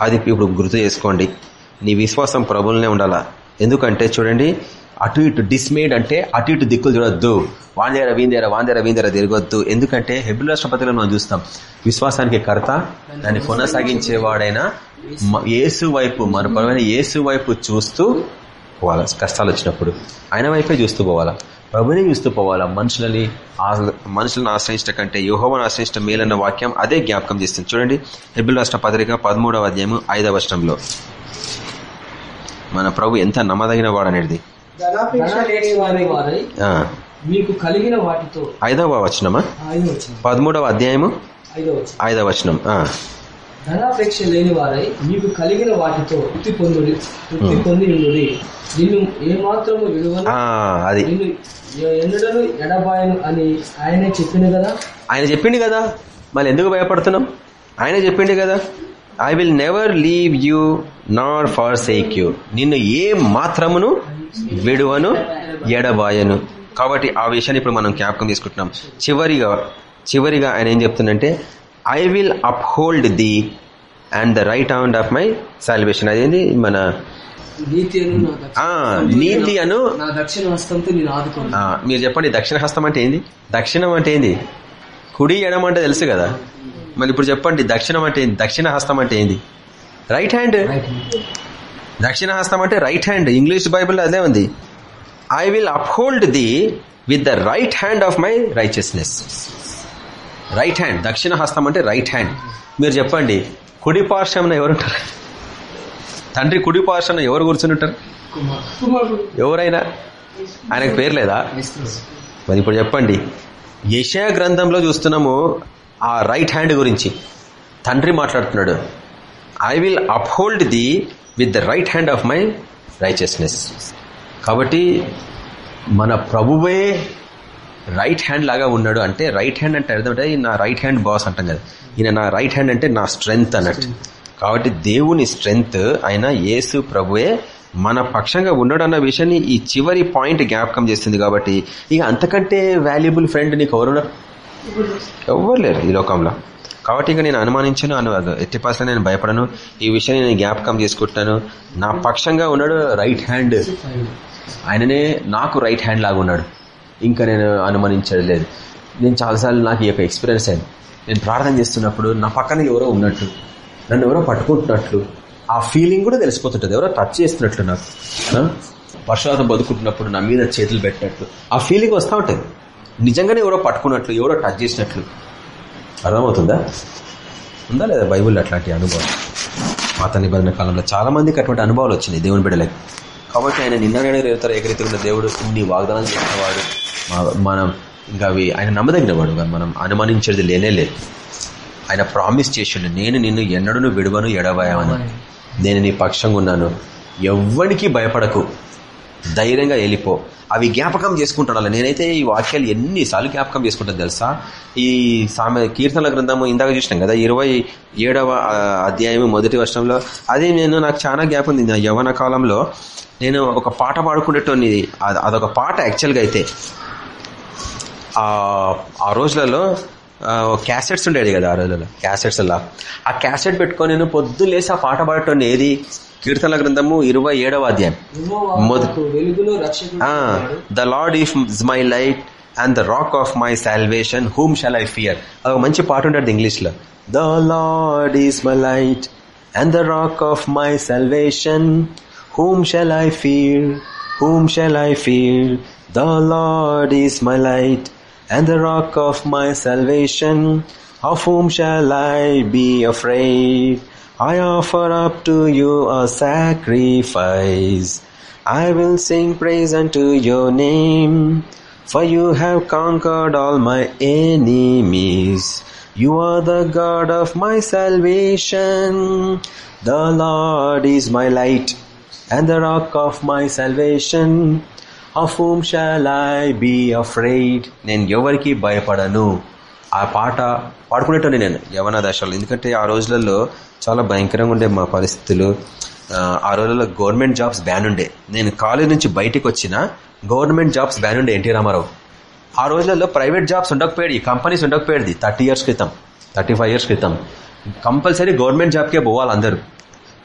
Speaker 1: అది ఇప్పుడు గుర్తు చేసుకోండి. నీ విశ్వాసం ప్రభులనే ఉండాలా? ఎందుకంటే చూడండి అటు ఇటు డిస్మేడ్ అంటే అటు ఇటు దిక్కులు చూడొద్దు. వాందేర వీందేర వాందేర వీందేర తిరగొద్దు. ఎందుకంటే హెబిల్ రాష్ట్రపతిలో మనం చూస్తాం విశ్వాసానికి కర్త దాన్ని కొనసాగించేవాడైనా ఏసు వైపు మన పరమైన యేసు వైపు చూస్తూ పోవాలా కష్టాలు వచ్చినప్పుడు. ఆయన వైపే చూస్తూ పోవాలా. ప్రభుని చూస్తూ పోవాలా. మనుషులని మనుషులను ఆశ్రయించడం కంటే యూహోవను ఆశ్రయించడం మేలన్న వాక్యం అదే జ్ఞాపకం చేస్తుంది. చూడండి హెబిల్ రాష్ట్ర పత్రిక పదమూడవ అధ్యాయము ఐదవ వర్షంలో మన ప్రభు ఎంత నమ్మదగిన వాడు అనేది
Speaker 3: ధనాపేక్ష లేని వారి వారై
Speaker 1: ఆ,
Speaker 3: మీకు కలిగిన వాటితో
Speaker 1: ఐదవ వచనమా? పదమూడవ అధ్యాయము? ఐదవ వచనం. ఆ,
Speaker 3: ధనాపేక్ష లేని వారై మీకు కలిగిన వాటితో తృప్తి పొందుడి తృప్తి పొంది ఉండుడి నిన్ను ఏమాత్రము విలువను
Speaker 1: ఆ, అది.
Speaker 3: నిన్ను ఎన్నడను ఎడబాయను అని ఆయనే చెప్పింది కదా?
Speaker 1: ఆయన చెప్పిండు కదా. మళ్ళీ ఎందుకు భయపడుతున్నాం? ఆయన చెప్పిండు కదా. I will never leave you not forsake you నిన్ను ఏ మాత్రమును విడువను ఎడబాయను. కాబట్టి ఆ విషయాన్ని ఇప్పుడు మనం జ్ఞాపకం తీసుకుంటున్నాం. చివరిగా చివరిగా ఆయన ఏం చెప్తుందంటే I will uphold thee and the right hand of my salvation అదేంది? మన
Speaker 3: నీతి అను
Speaker 1: మీరు చెప్పండి దక్షిణ హస్తం అంటే ఏంది? దక్షిణం అంటే ఏంది? కుడి ఎడమ అంటే తెలుసు కదా. మరి ఇప్పుడు చెప్పండి దక్షిణం అంటే ఏంది? దక్షిణ హస్తం అంటే ఏంది? రైట్ హ్యాండ్ దక్షిణ హస్తం అంటే రైట్ హ్యాండ్ ఇంగ్లీష్ బైబిల్ అదే ఉంది. I will uphold thee with the right hand of my righteousness right hand దక్షిణ హస్తం అంటే రైట్ హ్యాండ్ మీరు చెప్పండి కుడి పార్శ్వం ఎవరుంటారు తండ్రి కుడి పార్శ్వం ఎవరు కూర్చుంటారు ఉంటారు? ఎవరైనా? ఆయనకు పేరు లేదా? మరి ఇప్పుడు చెప్పండి యషయా గ్రంథంలో చూస్తున్నాము ఆ రైట్ హ్యాండ్ గురించి. తండ్రి మాట్లాడుతున్నాడు. I will uphold thee with the right hand of my righteousness. కాబట్టి మన ప్రభువే రైట్ హ్యాండ్ లాగా ఉన్నాడు అంటే రైట్ హ్యాండ్ అంటే అర్థం అంటే నా రైట్ హ్యాండ్ బాస్ అంటాం కదా. ఈయన నా రైట్ హ్యాండ్ అంటే నా స్ట్రెంగ్త్ అన్నట్టు. కాబట్టి దేవుని స్ట్రెంగ్త్ అయిన యేసు ప్రభువే మన పక్షంగా ఉన్నాడు అన్న విషయాన్ని ఈ చివరి పాయింట్ జ్ఞాపకం చేస్తుంది కాబట్టి ఇక అంతకంటే వాల్యుబుల్ ఫ్రెండ్ నీకు ఎవరున్నారు? ఎవ్వరు లేరు ఈ లోకంలో. కాబట్టి ఇక నేను అనుమానించను అను ఎట్టి నేను భయపడను. ఈ విషయాన్ని నేను జ్ఞాపకం చేసుకుంటున్నాను నా పక్షంగా ఉన్నాడు రైట్ హ్యాండ్ ఆయననే నాకు రైట్ హ్యాండ్ లాగా ఉన్నాడు. ఇంకా నేను అనుమానించడం లేదు. నేను చాలాసార్లు నాకు ఈ యొక్క ఎక్స్పీరియన్స్ అయింది. నేను ప్రార్థన చేస్తున్నప్పుడు నా పక్కన ఎవరో ఉన్నట్లు నన్ను ఎవరో పట్టుకుంటున్నట్లు ఆ ఫీలింగ్ కూడా తెలిసిపోతుంటుంది. ఎవరో టచ్ చేస్తున్నట్లు నాకు. ఆ? వర్షాతం బతుకుంటున్నప్పుడు నా మీద చేతులు పెట్టినట్లు. ఆ ఫీలింగ్ వస్తూ ఉంటుంది. నిజంగానే ఎవరో పట్టుకున్నట్లు ఎవరో టచ్ చేసినట్లు. అర్థమవుతుందా? ఉందా లేదా బైబుల్ అట్లాంటి అనుభవం? పాత నిబంధన కాలంలో చాలా మందికి అటువంటి అనుభవాలు వచ్చినాయి దేవుని బిడ్డలకి. కాబట్టి ఆయన నిన్న రేవుతారు ఏకరీతి ఉన్న దేవుడు ఇన్ని వాగ్దానాలు చేసినవాడు మనం ఇంకా అవి ఆయన నమ్మదగినవాడు మనం అనుమానించేది లేనే లేదు. ఆయన ప్రామిస్ చేసిండు నేను నిన్ను ఎన్నడూ విడువను ఎడవాయమని నేను నీ పక్షంగా ఉన్నాను. ఎవ్వనికి భయపడకు. ధైర్యంగా వెళ్ళిపో. అవి జ్ఞాపకం చేసుకుంటాను నేనైతే ఈ వాక్యాలు ఎన్నిసార్లు జ్ఞాపకం చేసుకుంటాను తెలుసా? ఈ సామె కీర్తనల గ్రంథము ఇందాక చూసినాం కదా ఇరవై ఏడవ అధ్యాయము అధ్యాయం మొదటి వర్షంలో. అది నేను నాకు చాలా జ్ఞాపకం ఉంది. నా యవన కాలంలో నేను ఒక పాట పాడుకునేటోని అది- అదొక పాట యాక్చువల్గా అయితే ఆ రోజులలో క్యాసెట్స్ ఉండేది కదా ఆ రోజులలో. క్యాసెట్స్ అలా ఆ క్యాసెట్ పెట్టుకొని నేను పొద్దున్న ఆ పాట పాడటం ఏది? కీర్తనల గ్రంథము ఇరవై ఏడవ అధ్యాయం
Speaker 3: యెహోవా
Speaker 1: మొద-
Speaker 3: నాకు వెలుగులో రక్షకుడు ఉన్నాడు.
Speaker 1: The Lord is my light and the rock of my salvation whom shall I fear అదొక మంచి పాట ఉంటుంది ఇంగ్లీష్లో the Lord is my light and the rock of my salvation whom shall I fear whom shall I fear the Lord is my light and the rock of my salvation. Of whom shall I be afraid? I offer up to you a sacrifice. I will sing praise unto your name. For you have conquered all my enemies. You are the God of my salvation. The Lord is my light and the rock of my salvation. Of whom shall I be afraid నేను ఎవరికి భయపడను ఆ పాట పాడుకునేటోని నేను యవన దశలో ఎందుకంటే ఆ రోజులలో చాలా భయంకరంగా ఉండే మా పరిస్థితులు. ఆ, రోజుల్లో గవర్నమెంట్ జాబ్స్ బ్యాన్ ఉండే. నేను కాలేజ్ నుంచి బయటికి వచ్చిన గవర్నమెంట్ జాబ్స్ బ్యాన్ ఉండే ఎన్టీ రామారావు. ఆ రోజులలో ప్రైవేట్ జాబ్స్ ఉండకపోయాడు ఈ కంపెనీస్ ఉండకపోయేది థర్టీ ఇయర్స్ క్రితం థర్టీ ఫైవ్ ఇయర్స్ క్రితం. కంపల్సరీ గవర్నమెంట్ జాబ్కే పోవాలి అందరూ.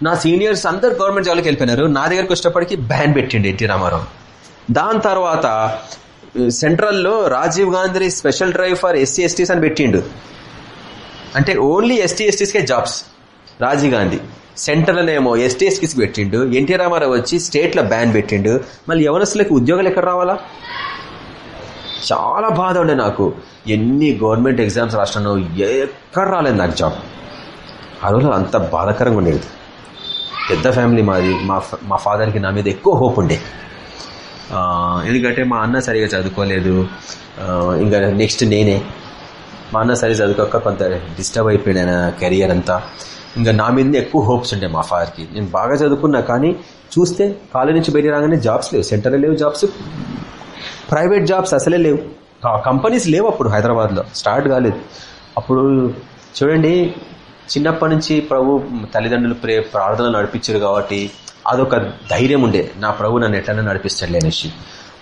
Speaker 1: నా సీనియర్స్ అందరు గవర్నమెంట్ జాబ్కి వెళ్ళిపోయినారు. నా దగ్గరకు వచ్చేటప్పటికి బ్యాన్ పెట్టిండు ఎన్టీ రామారావు. దాని తర్వాత సెంట్రల్లో Rajiv Gandhi special drive for SC STs అని పెట్టిండు. అంటే ఓన్లీ ఎస్టీ ఎస్టీస్కే జాబ్స్ రాజీవ్ గాంధీ. సెంట్రల్లోనేమో ఎస్టీ ఎస్టీస్ పెట్టిండు. ఎన్టీ రామారావు వచ్చి స్టేట్లో బ్యాన్ పెట్టిండు. మళ్ళీ ఎవరస్తులకి ఉద్యోగాలు ఎక్కడ రావాలా? చాలా బాధ ఉండే నాకు. ఎన్ని గవర్నమెంట్ ఎగ్జామ్స్ రాసినాను ఎక్కడ రాలేదు నాకు జాబ్. ఆ రోజు అంత బాధాకరంగా ఉండేది. పెద్ద ఫ్యామిలీ మాది. మా ఫ- మా ఫాదర్కి నా మీద ఎక్కువ హోప్ ఉండే. ఎందుకంటే మా అన్న సరిగా చదువుకోలేదు. ఇంకా నెక్స్ట్ నేనే. మా అన్న సరిగా చదువుకోక కొంత డిస్టర్బ్ అయిపోయాడు ఆయన కెరియర్ అంతా. ఇంకా నా మీద ఎక్కువ హోప్స్ ఉండే మా ఫాదర్కి నేను బాగా చదువుకున్నా కానీ చూస్తే కాలేజ్ నుంచి బయట రాగానే జాబ్స్ లేవు. సెంటర్లో లేవు జాబ్స్ ప్రైవేట్ జాబ్స్ అసలే లేవు. కంపెనీస్ లేవు అప్పుడు హైదరాబాద్లో. స్టార్ట్ కాలేదు. అప్పుడు చూడండి చిన్నప్పటి నుంచి ప్రభు తల్లిదండ్రులు ప్రే ప్రార్థనలు నడిపించారు కాబట్టి అదొక ధైర్యం ఉండే. నా ప్రభు నన్ను ఎట్లన్నా నడిపిస్తాడు అనేసి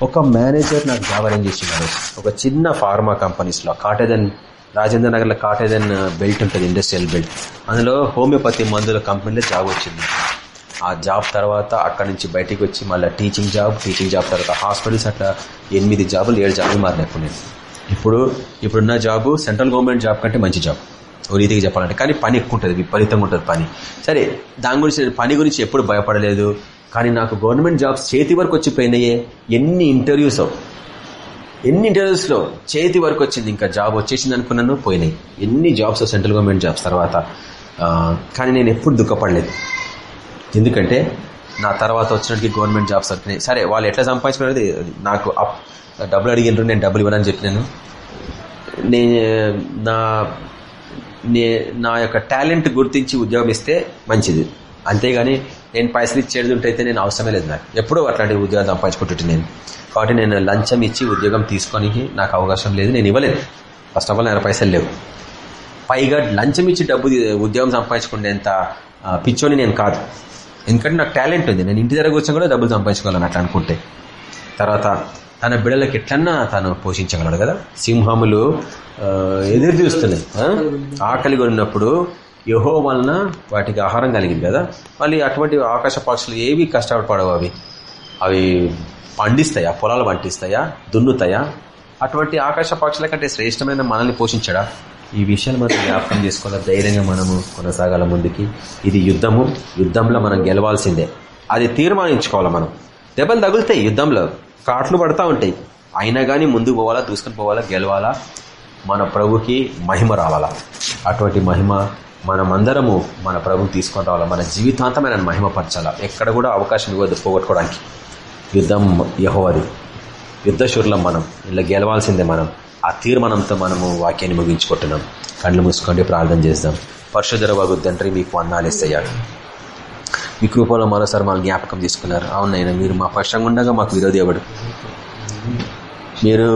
Speaker 1: ఒక మేనేజర్ నాకు జాబ్ అరేంజ్ చేసినాడు ఒక చిన్న ఫార్మా కంపెనీస్లో కాటేదన్ రాజేంద్ర నగర్లో కాటేదన్ బెల్ట్ ఉంటుంది ఇండస్ట్రియల్ బెల్ట్ అందులో హోమియోపతి మందుల కంపెనీలో జాబ్ వచ్చింది. ఆ జాబ్ తర్వాత అక్కడి నుంచి బయటికి వచ్చి మళ్ళీ టీచింగ్ జాబ్ టీచింగ్ జాబ్ తర్వాత హాస్పిటల్స్ అట్లా ఎనిమిది జాబులు ఏడు జాబులు మారినప్పుడు ఇప్పుడు నేను ఇప్పుడు ఇప్పుడున్న జాబు సెంట్రల్ గవర్నమెంట్ జాబ్ కంటే మంచి జాబ్. ఓ రీతికి చెప్పాలంటే. కానీ పని ఎక్కువ ఉంటుంది విపరీతంగా ఉంటుంది పని. సరే దాని గురించి నేను పని గురించి ఎప్పుడు భయపడలేదు. కానీ నాకు గవర్నమెంట్ జాబ్స్ చేతి వరకు వచ్చిపోయినాయే. ఎన్ని ఇంటర్వ్యూస్ ఎన్ని ఇంటర్వ్యూస్లో చేతి వరకు వచ్చింది? ఇంకా జాబ్ వచ్చేసింది అనుకున్నాను పోయినాయి. ఎన్ని జాబ్స్ సెంట్రల్ గవర్నమెంట్ జాబ్స్ తర్వాత. కానీ నేను ఎప్పుడు దుఃఖపడలేదు. ఎందుకంటే నా తర్వాత వచ్చినట్టు గవర్నమెంట్ జాబ్స్ వచ్చినాయి సరే వాళ్ళు ఎట్లా సంపాదించుకున్నది నాకు అప్- డబ్బులు అడిగినారు నేను డబ్బులు ఇవ్వనని చెప్పినాను. నేను నా నే- నా యొక్క టాలెంట్ గుర్తించి ఉద్యోగం ఇస్తే మంచిది. అంతేగాని నేను పైసలు ఇచ్చేది ఉంటైతే నేను అవసరమే లేదు నాకు. ఎప్పుడూ అట్లాంటి ఉద్యోగం సంపాదించుకుంటుంటే నేను. కాబట్టి నేను లంచం ఇచ్చి ఉద్యోగం తీసుకోనికి నాకు అవకాశం లేదు నేను ఇవ్వలేదు. ఫస్ట్ ఆఫ్ ఆల్ నేను పైసలు లేవు. పైగా లంచం ఇచ్చి డబ్బు ఉద్యోగం సంపాదించుకునేంత పిచ్చోని నేను కాదు. ఎందుకంటే నాకు టాలెంట్ ఉంది. నేను ఇంటి దగ్గర కూర్చొని కూడా డబ్బులు సంపాదించుకోవాలని అట్లా అనుకుంటే. తర్వాత తన బిడలకి ఎట్లన్నా తను పోషించగలడు కదా? సింహములు ఎదురు చూస్తున్నాయి. ఆకలి కొన్నప్పుడు యహో వలన వాటికి ఆహారం కలిగింది కదా? మళ్ళీ అటువంటి ఆకాశ పక్షులు ఏవి కష్టపడవు అవి? అవి పండిస్తాయా? పొలాలు పండిస్తాయా? దున్నుతాయా? అటువంటి ఆకాశ పక్షుల కంటే శ్రేష్టమైన మనల్ని పోషించడా? ఈ విషయాలు మనం జ్ఞాపకం చేసుకోవాలి? ధైర్యంగా మనము కొనసాగాల ముందుకి. ఇది యుద్ధము. యుద్ధంలో మనం గెలవాల్సిందే. అది తీర్మానించుకోవాలి మనం? దెబ్బలు తగులుతాయి యుద్ధంలో. కాట్లు పడతా ఉంటాయి. అయినా కానీ ముందుకు పోవాలా దూసుకొని పోవాలా గెలవాలా? మన ప్రభుకి మహిమ రావాలా. అటువంటి మహిమ మనమందరము మన ప్రభుకి తీసుకొని రావాలా. మన జీవితాంతం ఆయన మహిమపరచాలా ఎక్కడ కూడా అవకాశం ఇవ్వద్దు పోగొట్టుకోవడానికి. యుద్ధం యహోవది. యుద్ధశూరులం మనం. ఇలా గెలవాల్సిందే మనం. ఆ తీర్మానంతో మనము వాక్యాన్ని ముగించుకుంటున్నాం. కళ్ళు మూసుకోండి ప్రార్థన చేద్దాం. పరశుధర వగు తండ్రి మీకు వందాలేస్తయ్యాడు మీ కృపలో మరోసారి మా జ్ఞాపకం తీసుకున్నారు అవునైనా మీరు మా పక్షంగా ఉండగా మాకు విరోధి ఎవడు మీరు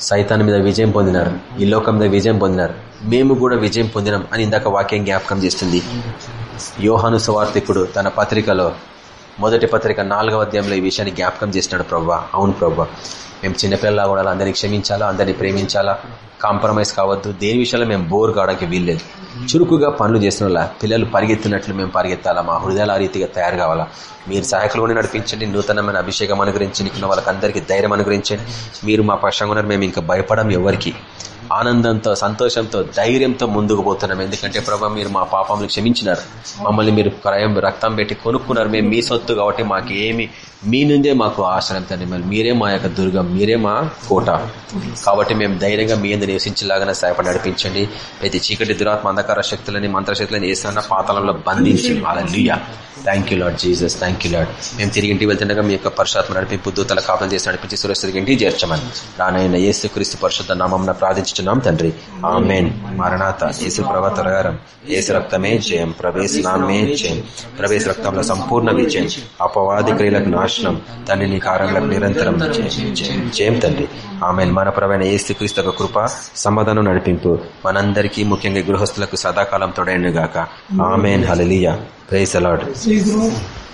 Speaker 1: సైతాన్ మీద విజయం పొందినారు. ఈ లోకం మీద విజయం పొందినారు. మేము కూడా విజయం పొందినాం అని ఇందాక వాక్యం జ్ఞాపకం చేస్తుంది. యోహాను సువార్థికుడు తన పత్రికలో మొదటి పత్రిక నాలుగవ అధ్యాయంలో ఈ విషయాన్ని జ్ఞాపకం చేసినాడు ప్రవ్వా అవును ప్రవ్వా మేము చిన్నపిల్లలా కూడా అందరినీ క్షమించాలా? అందరినీ ప్రేమించాలా? కాంప్రమైజ్ కావద్దు. దేని విషయంలో మేము బోర్ కావడానికి వీల్లేదు. చురుకుగా పనులు చేసిన పిల్లలు పరిగెత్తినట్లు మేము పరిగెత్తాలా? మా హృదయాల ఆ రీతిగా తయారు కావాలా? మీరు సహాయకులు కూడా నడిపించండి. నూతనమైన అభిషేకం అనుగ్రహించండి వాళ్ళకందరికీ ధైర్యం అనుగ్రహించండి. మీరు మా పక్షంగా మేము ఇంకా భయపడం ఎవరికి? ఆనందంతో సంతోషంతో ధైర్యంతో ముందుకు పోతున్నాం. ఎందుకంటే ప్రభా మీరు మా పాపంలో క్షమించినారు. మమ్మల్ని మీరు క్రయం రక్తం పెట్టి కొనుక్కున్నారు. మేము మీ సొత్తు కాబట్టి మాకు ఏమి మీ నుండే మాకు ఆశ్రయం తండ్రి మరి మీరే మా యొక్క దుర్గం మీరే మా కోట. కాబట్టి మేము ధైర్యంగా మీ ఎందుకు నివసించేలాగానే సహాయపడి నడిపించండి. ప్రతి చీకటి దురాత్మ అంధకార శక్తులని మంత్రశక్తులని వేసిన పాతాలంలో బంధించి అలా thank you Lord Jesus thank you Lord మేము తిరిగి ఇంటికి వెళ్తుండగా మీ యొక్క పరిశుభ్ర నడిపి దూతల కాపం చేసి నడిపించి సురక్షిత ఇంటికి చేర్చమని. రానైన ఏసు క్రీస్తు పరిశుద్ధ నామం ప్రార్థిస్తున్నాం తండ్రి. ఆమెన్. మరణాత యేసు ప్రభా తరగారం యేసు రక్తమే జయం. ప్రవేశ నామే జయం. ప్రవేశ రక్తంలో సంపూర్ణ విజయం. అపవాది క్రియలకు నాశనం. తండ్రి నీ కారణాలకు నిరంతరం జయం. తండ్రి. ఆమెన్. మన ప్రవైన యేసు క్రీస్తు కృప సమాధానం నడిపింపు మనందరికీ ముఖ్యంగా గృహస్థులకు సదాకాలం తోడైన గాక ఆమెన్. హలలియా ప్రైస్ అలాడ్
Speaker 3: శ్రీ గురు